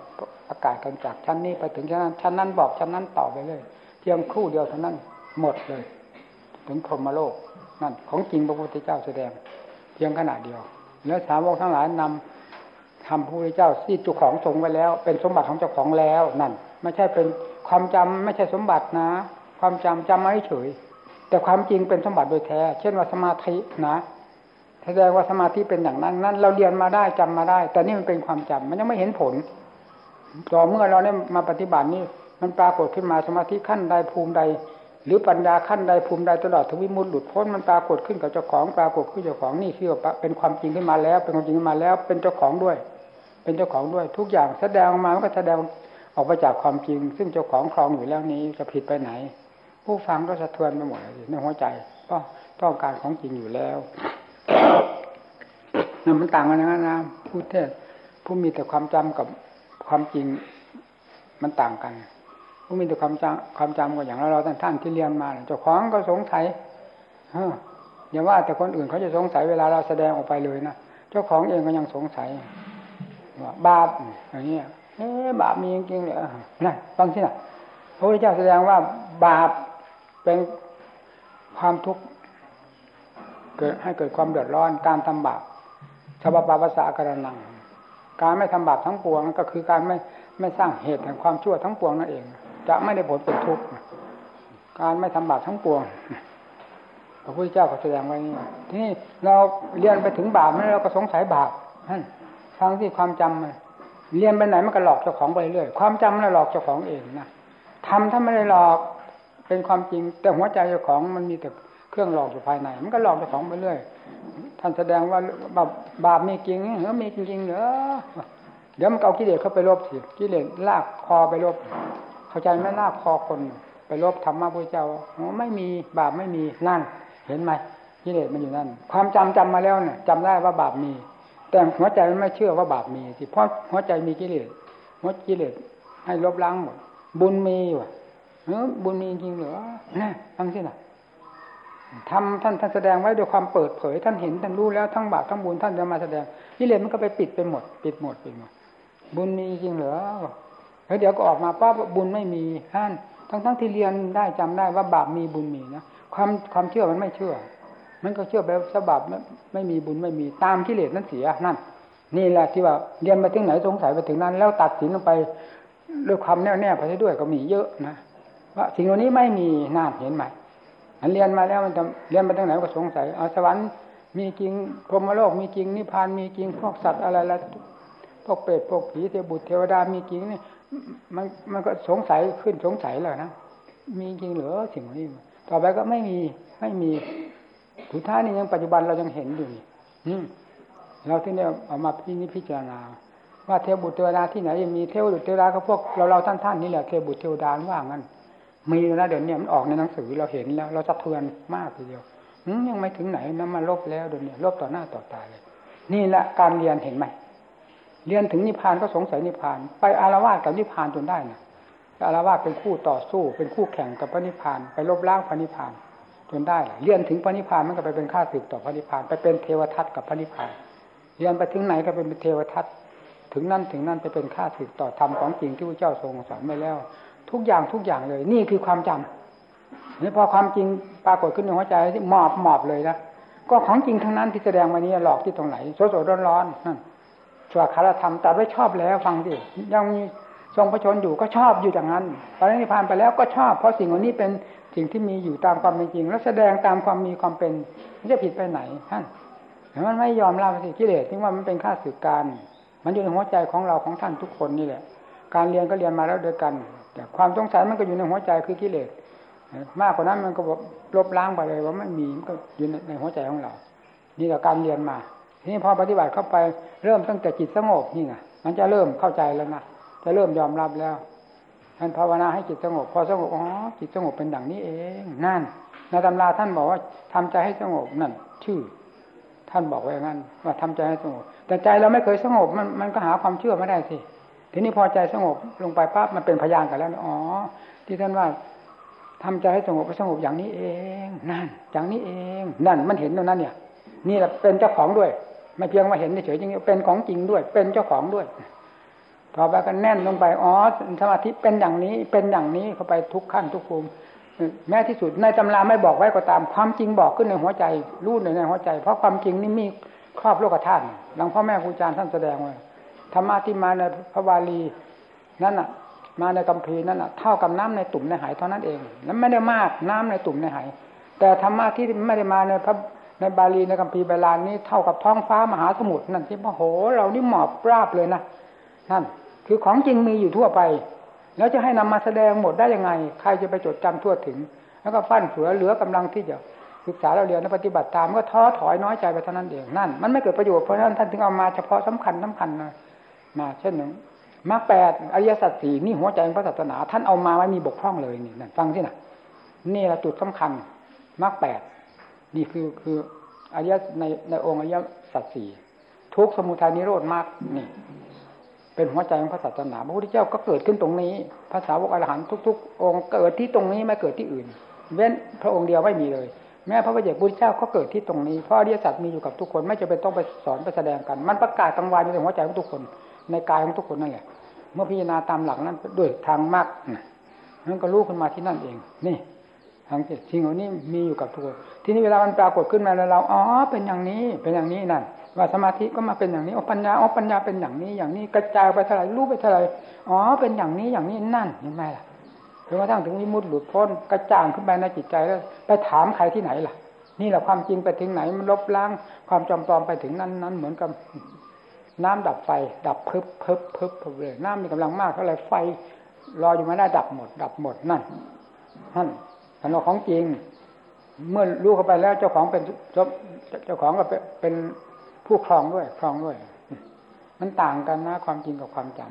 ประกาศกันจากชั้นนี้ไปถึงชั้นนั้นชั้นนั้นบอกชั้นนั้นต่อไปเลยเพียงครู่เดียวเท่านั้นหมดเลย ถึงพรหมโลกนั่นของจริงพระพุทธเจ้าแสดง เพียงขนาดเดียว แล้วสาวกทั้งหลายนำ ทำพระพุทธเจ้าที่เจ้าของทรงไว้แล้ว เป็นสมบัติของเจ้าของแล้วนั่น ไม่ใช่เป็นความจำไม่ใช่สมบัตินะ ความจำจำไม่เฉย แต่ความจริงเป็นสมบัติโดยแท้ เช่นว่าสมาธินะแสดงว่าสมาธิเป็นอย่างนั้นนั้น เราเรียนมาได้จำมาได้ แต่นี่มันเป็นความจำมันยังไม่เห็นผลต่อเมื่อเราได้มาปฏิบัตินี่มันปรากฏขึ้นมาสมาธิขั้นใดภูมิใด หรือปัญญาขั้นใดภูมิใดตลอดทวิมุตหลุดพ้นมันปรากฏขึ้นกับเจ้าของปรากฏขึ้นเจ้าของนี่คือเป็นความจริงขึ้นมาแล้ว เป็นความจริงขึ้นมาแล้ว เป็นเจ้าของด้วย เป็นเจ้าของด้วยทุกอย่างแสดงออกมามันก็แสดงออกมาจากความจริง ซึ่งเจ้าของครองอยู่แล้วนี้จะผิดไปไหน ผู้ฟังก็สะเทือนไปหมดในหัวใจก็ต้องการของจริงอยู่แล้วนั่นมันต่างกันนะนะผู้เทศผู้มีแต่ความจำกับความจริงมันต่างกัน ผู้มีแต่ความจำความจำก็อย่างเราเราท่านท่านที่เรียนมาเจ้าของก็สงสัยเอออย่าว่าแต่คนอื่นเขาจะสงสัยเวลาเราแสดงออกไปเลยนะเจ้าของเองก็ยังสงสัย บาปอย่างนี้เอ๊บาปมีจริงๆเหรอนั่นฟังที่น่ะพระพุทธเจ้าแสดงว่าบาปเป็นความทุกข์เกิดให้เกิดความเดือดร้อนการทำบาปสบาบาภาษากรนัง การไม่ทำบาปทั้งปวงก็คือการไม่ไม่สร้างเหตุแห่งความชั่วทั้งปวงนั่นเอง จะไม่ได้ผลเป็นทุกข์การไม่ทำบาปทั้งปวงพระพุทธเจ้าก็แสดงไว้นี่ที่นี่เราเรียนไปถึงบาปแล้วเราก็สงสัยบาปนั่น ฟังที่ความจำเรียนไปไหนมันก็หลอกเจ้าของไปเรื่อยความจำมันหลอกเจ้าของเองนะทำถ้าไม่ได้หลอกเป็นความจริง แต่หัวใจเจ้าของมันมีแต่เครื่องหลอกอยู่ภายใน มันก็หลอกเจ้าของไปเรื่อยท่านแสดงว่าบาปบาปมีจริงเหรอมีจริงเหรอเดี๋ยวมันเอากิเลสเข้าไปลบสิกิเลสลากคอไปลบ เข้าใจไหมลากคอคน ไปลบธรรมะพระเจ้าไม่มีบาปไม่มีนั่น เห็นไหมกิเลสมันอยู่นั่น ความจำจำมาแล้วเนี่ยจำได้ว่าบาปมี แต่หัวใจมันไม่เชื่อว่าบาปมีสิเพราะหัวใจมีกิเลสหัวกิเลสให้ลบล้างหมดบุญมีว่ะเออบุญมีจริงเหรอนะฟังสินะทำท่านท่านแสดงไว้ด้วยความเปิดเผย ท่านเห็นท่านรู้แล้วทั้งบาปทั้งบุญท่านจะมาแสดงกิเลสมันก็ไปปิดไปหมด ปิดหมดปิดหมดบุญมีจริงเหรอแล้วเดี๋ยวก็ออกมาป้าบุญไม่มีท่านทั้งทั้งที่เรียนได้จำได้ว่าบาปมีบุญมีนะความความเชื่อมันไม่เชื่อ มันก็เชื่อแบบสบับไม่ไม่มีบุญไม่มีตามกิเลสนั้นเสียนั่น นี่แหละที่ว่าเรียนไปถึงไหนสงสัยไปถึงนั้น แล้วตัดสินลงไปด้วยความแน่วแน่ไปด้วยก็มีเยอะนะว่าสิ่งเหล่านี้ไม่มีน่าเห็นไหมอันเรียนมาแล้วมันจะเรียนไปทางไหนก็สงสัยเอาสวรรค์มีจริงพรหมโลกมีจริงนิพพานมีจริงพวกสัตว์อะไรแล้วพวกเปรตพวกผีเทวบุตรเทวดามีจริงนี่มันมันก็สงสัยขึ้นสงสัยแล้วนะมีจริงเหรือสิ่งนี้ ต่อไปก็ไม่มีไม่มี ถุดท้ายนี่ยังปัจจุบันเรายังเห็นอยู่นี่เราที่เนี่ยเอามาพินิพิจารณา ว่าเทวบุตรเทวดาที่ไหนมีเทวบุตรเทวดาก็พวกเราเราท่านท่านนี่แหละเทวบุตรเทวดาว่างั้นมีนะเดี๋ยวนี้มันออกในหนังสือเราเห็นแล้ว เราสะเทือนมากทีเดียวยังไม่ถึงไหนนะมาลบแล้วเดี๋ยวนี้ลบต่อหน้าต่อตาเลย นี่แหละการเรียนเห็นไหมเรียนถึงนิพพานก็สงสัยนิพพาน ไปอารวาสกับนิพพานจนได้นะอารวาสเป็นคู่ต่อสู้เป็นคู่แข่งกับพระนิพพาน ไปลบล้างพระนิพพาน จนได้เรียนถึงพระนิพพานมันก็ไปเป็นข้าศึกต่อพระนิพพานไปเป็นเทวทัตกับพระนิพพานเรียนไปถึงไหนก็เป็นเทวทัตถึงนั่นถึงนั่นไปเป็นข้าศึกต่อธรรมของจริงที่พระเจ้าทรงสอนไว้แล้ว ทุกอย่างทุกอย่างเลย นี่คือความจำนี่พอความจริงปรากฏขึ้นในหัวใจที่หมอบหมอบเลยนะก็ของจริงทั้งนั้นที่แสดงมานี้หลอกที่ตรงไหนโสดร้อนๆนั่นสวดคารธรรมแต่ไม่ชอบแล้วฟังดิยังมีทรงพระชนอยู่ก็ชอบอยู่อย่างนั้นปรินิพานไปแล้วก็ชอบ เพราะสิ่งเหล่านี้เป็น สิ่งที่มีอยู่ตามความเป็นจริง แล้วแสดงตามความมีความเป็นไม่จะผิดไปไหนท่านแต่มันไม่ยอมรับสิกิเลสที่ว่ามันเป็นข้าศึกการ มันอยู่ในหัวใจของเราของท่านทุกคนนี่แหละ การเรียนก็เรียนมาแล้วด้วยกัน แต่ความสงสัยมันก็อยู่ในหัวใจคือกิเลสมากกว่านั้นมันก็ลบล้างไปเลยว่าไม่มีมันก็อยู่ในหัวใจของเรา นี่แหละการเรียนมาทีนี้พอปฏิบัติเข้าไปเริ่มตั้งแต่จิตสงบนี่นะมันจะเริ่มเข้าใจแล้วนะจะเริ่มยอมรับแล้ว ท่านภาวนาให้จิตสงบ พอสงบอ๋อจิตสงบเป็นดังนี้เองนั่นในตำราท่านบอกว่าทำใจให้สงบนั่นชื่อ ท่านบอกไว้อย่างนั้น ว่าทำใจให้สงบ แต่ใจเราไม่เคยสงบมันมันก็หาความเชื่อไม่ได้สิทีนี้พอใจสงบลงไปปั๊บมันเป็นพยานกันแล้วอ๋อที่ท่านว่าทำใจให้สงบไปสงบอย่างนี้เอง นั่น อย่างนี้เอง นั่นมันเห็นตรงนั้น เนี่ย นี่แหละเป็นเจ้าของด้วย ไม่เพียงมาเห็นเฉยๆจริงเป็นของจริงด้วย เป็นเจ้าของด้วย ต่อไปก็แน่นลงไปอ๋อสมาธิเป็นอย่างนี้เป็นอย่างนี้เข้าไปทุกขั้นทุกภูมิแม้ที่สุดในตำราไม่บอกไว้ก็ตามความจริงบอกขึ้นในหัวใจรู้ในหัวใจ เพราะความจริงนี่มีครอบโลกธาตุหลังพ่อแม่ครูอาจารย์ท่านแสดงไว้ธรรมะที่มาในพระบาลีนั่นน่ะ มาในกัมพีนั่นน่ะเท่ากับน้ำในตุ่มในหายเท่านั้นเอง แล้วไม่ได้มากน้ำในตุ่มในหายแต่ธรรมะที่ไม่ได้มาในพระในบาลีในกัมพีบาลานนี้เท่ากับท้องฟ้ามหาสมุทรนั่นที่พระโห เรานี่หมอบราบเลยนะนั่น คือของจริงมีอยู่ทั่วไป แล้วจะให้นำมาแสดงหมดได้ยังไง ใครจะไปจดจำทั่วถึง แล้วก็ฟั่นเฟือเหลือกำลังที่จะศึกษาเราเรียนและปฏิบัติตามก็ท้อถอยน้อยใจไปเท่านั้นเองนั่น มันไม่เกิดประโยชน์เพราะนั้นท่านถึงเอามาเฉพาะสำคัญสำคัญนะมาเช่นหนึ่งมรรคแปดอริยสัจสี่นี่หัวใจของพระศาสนา ท่านเอามาไม่มีบกพร่องเลยนี่นั่นฟังที่นะนี่แหละจุดสำคัญมรรคแปดนี่คือคืออริยในในองค์อริยสัจสี่ทุกสมุทัยนิโรธมรรคนี่ เป็นหัวใจของพระศาสนาพระพุทธเจ้าก็เกิดขึ้นตรงนี้ภาษาวกอรหันทุก ๆ องค์เกิดที่ตรงนี้ไม่เกิดที่อื่น เว้นพระองค์เดียวไม่มีเลย แม้พระพุทธเจ้าก็เกิดที่ตรงนี้เพราะอริยสัจมีอยู่กับทุกคนไม่จะเป็นต้องไปสอนไปแสดงกัน มันประกาศตังวานอยู่ในหัวใจของทุกคน ในกายของทุกคนนั่นแหละ เมื่อพิจารณาตามหลักนั้นด้วยทางมากนั่นก็รู้ขึ้นมาที่นั่นเอง นี่ทางจิตสิ่งเหล่านี้มีอยู่กับทุกคน ทีนี้เวลามันปรากฏขึ้นมาแล้วเราอ๋อเป็นอย่างนี้เป็นอย่างนี้นั่น ว่าสมาธิก็มาเป็นอย่างนี้อ๋อปัญญาอ๋อปัญญาเป็นอย่างนี้อย่างนี้กระจายไปเท่าไรรู้ไปเท่าไรอ๋อเป็นอย่างนี้อย่างนี้นั่นเห็นไหมล่ะจนกระทั่งถึงวิมุตติหลุดพ้นกระจ่างขึ้นไปในจิตใจแล้วไปถามใครที่ไหนล่ะ นี่แหละความจริงไปถึงไหนมันลบล้างความจำปลอมไปถึงนั้นนั้นเหมือนกับน้ำดับไฟ ดับเพิบเพิบเพิบเพิบเลย น้ำมีกำลังมากเท่าไรไฟรออยู่ไม่ได้ดับหมด ดับหมดนั่นนั่นแต่เราของจริง เมื่อรู้เข้าไปแล้วเจ้าของเป็นเจ้าของก็เป็น ผู้ครองด้วยครองด้วย มันต่างกันนะความจริงกับความจ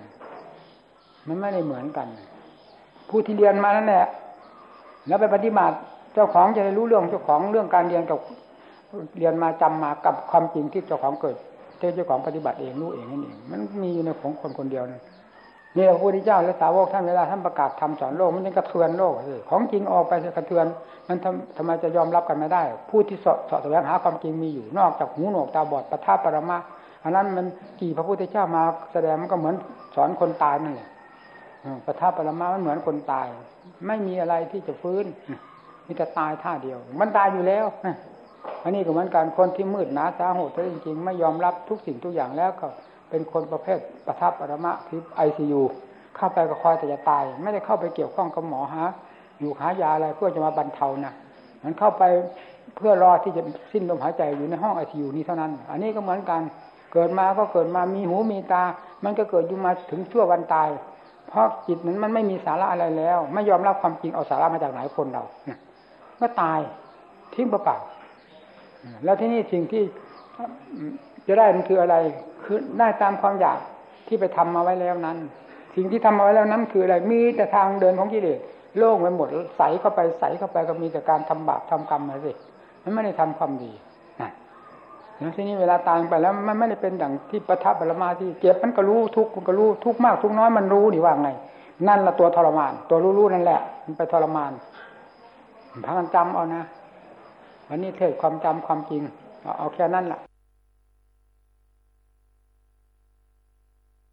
ำมันไม่ได้เหมือนกัน ผู้ที่เรียนมานั่นแหละแล้วไปปฏิบัติเจ้าของจะได้รู้เรื่องเจ้าของเรื่องการเรียนกับเรียนมาจำมากับความจริงที่เจ้าของเกิดเจ้าของปฏิบัติเองรู้เองนั่นเองมันมีอยู่ในของคนคนเดียวนี่ นี่พระพุทธเจ้าและสาวกท่านเวลาท่านประกาศทำสอนโลกมันยังกระเทือนโลกของจริงออกไปจะกระเทือน มันทำทำไมจะยอมรับกันไม่ได้ ผู้ที่สอบสอบแสวงหาความจริงมีอยู่นอกจากหูหนวกตาบอดปะท่าปรมาอันนั้นมันกี่พระพุทธเจ้ามาแสดงมันก็เหมือนสอนคนตายนั่นแหละปะท่าปรมามันเหมือนคนตาย ไม่มีอะไรที่จะฟื้นมีแต่ตายท่าเดียว มันตายอยู่แล้วอันนี้ก็เหมือนกันคนที่มืดหนาสาโหดแท้จริงๆไม่ยอมรับทุกสิ่งทุกอย่างแล้วก็ เป็นคนประเภทประทับปรมะที่ไอซียูเข้าไปก็คอยแต่จะตาย ไม่ได้เข้าไปเกี่ยวข้องกับหมอหาอยู่หายาอะไรเพื่อจะมาบรรเทานะมันเข้าไปเพื่อรอที่จะสิ้นลมหายใจอยู่ในห้องไอซียูนี้เท่านั้น อันนี้ก็เหมือนกันเกิดมาก็เกิดมามีหูมีตา มันก็เกิดอยู่มาถึงชั่ววันตาย เพราะจิตนั้นมันไม่มีสาระอะไรแล้ว ไม่ยอมรับความจริงเอาสาระมาจากไหนคนเราก็ตายทิ้งเปล่าแล้วที่นี่สิ่งที่ จะได้มันคืออะไร คือได้ตามความอยากที่ไปทำมาไว้แล้วนั้น สิ่งที่ทำมาไว้แล้วนั้นคืออะไร มีแต่ทางเดินของกิเลสโล่งไปหมดใสเข้าไปใสเข้าไปก็มีแต่การทำบาปทำกรรมมาสิมันไม่ได้ทำความดีนะแล้วทีนี้เวลาตายไปแล้วมันไม่ได้เป็นอย่างที่ประทับบรมาที่เจ็บมันก็รู้ทุกข์มันก็รู้ทุกข์มากทุกข์น้อยมันรู้นี่ว่าไง นั่นละตัวทรมาน ตัวรู้ๆนั่นแหละ มันไปทรมานพากันจำเอานะวันนี้เทศความจำความจริง เอาแค่นั้นแหละ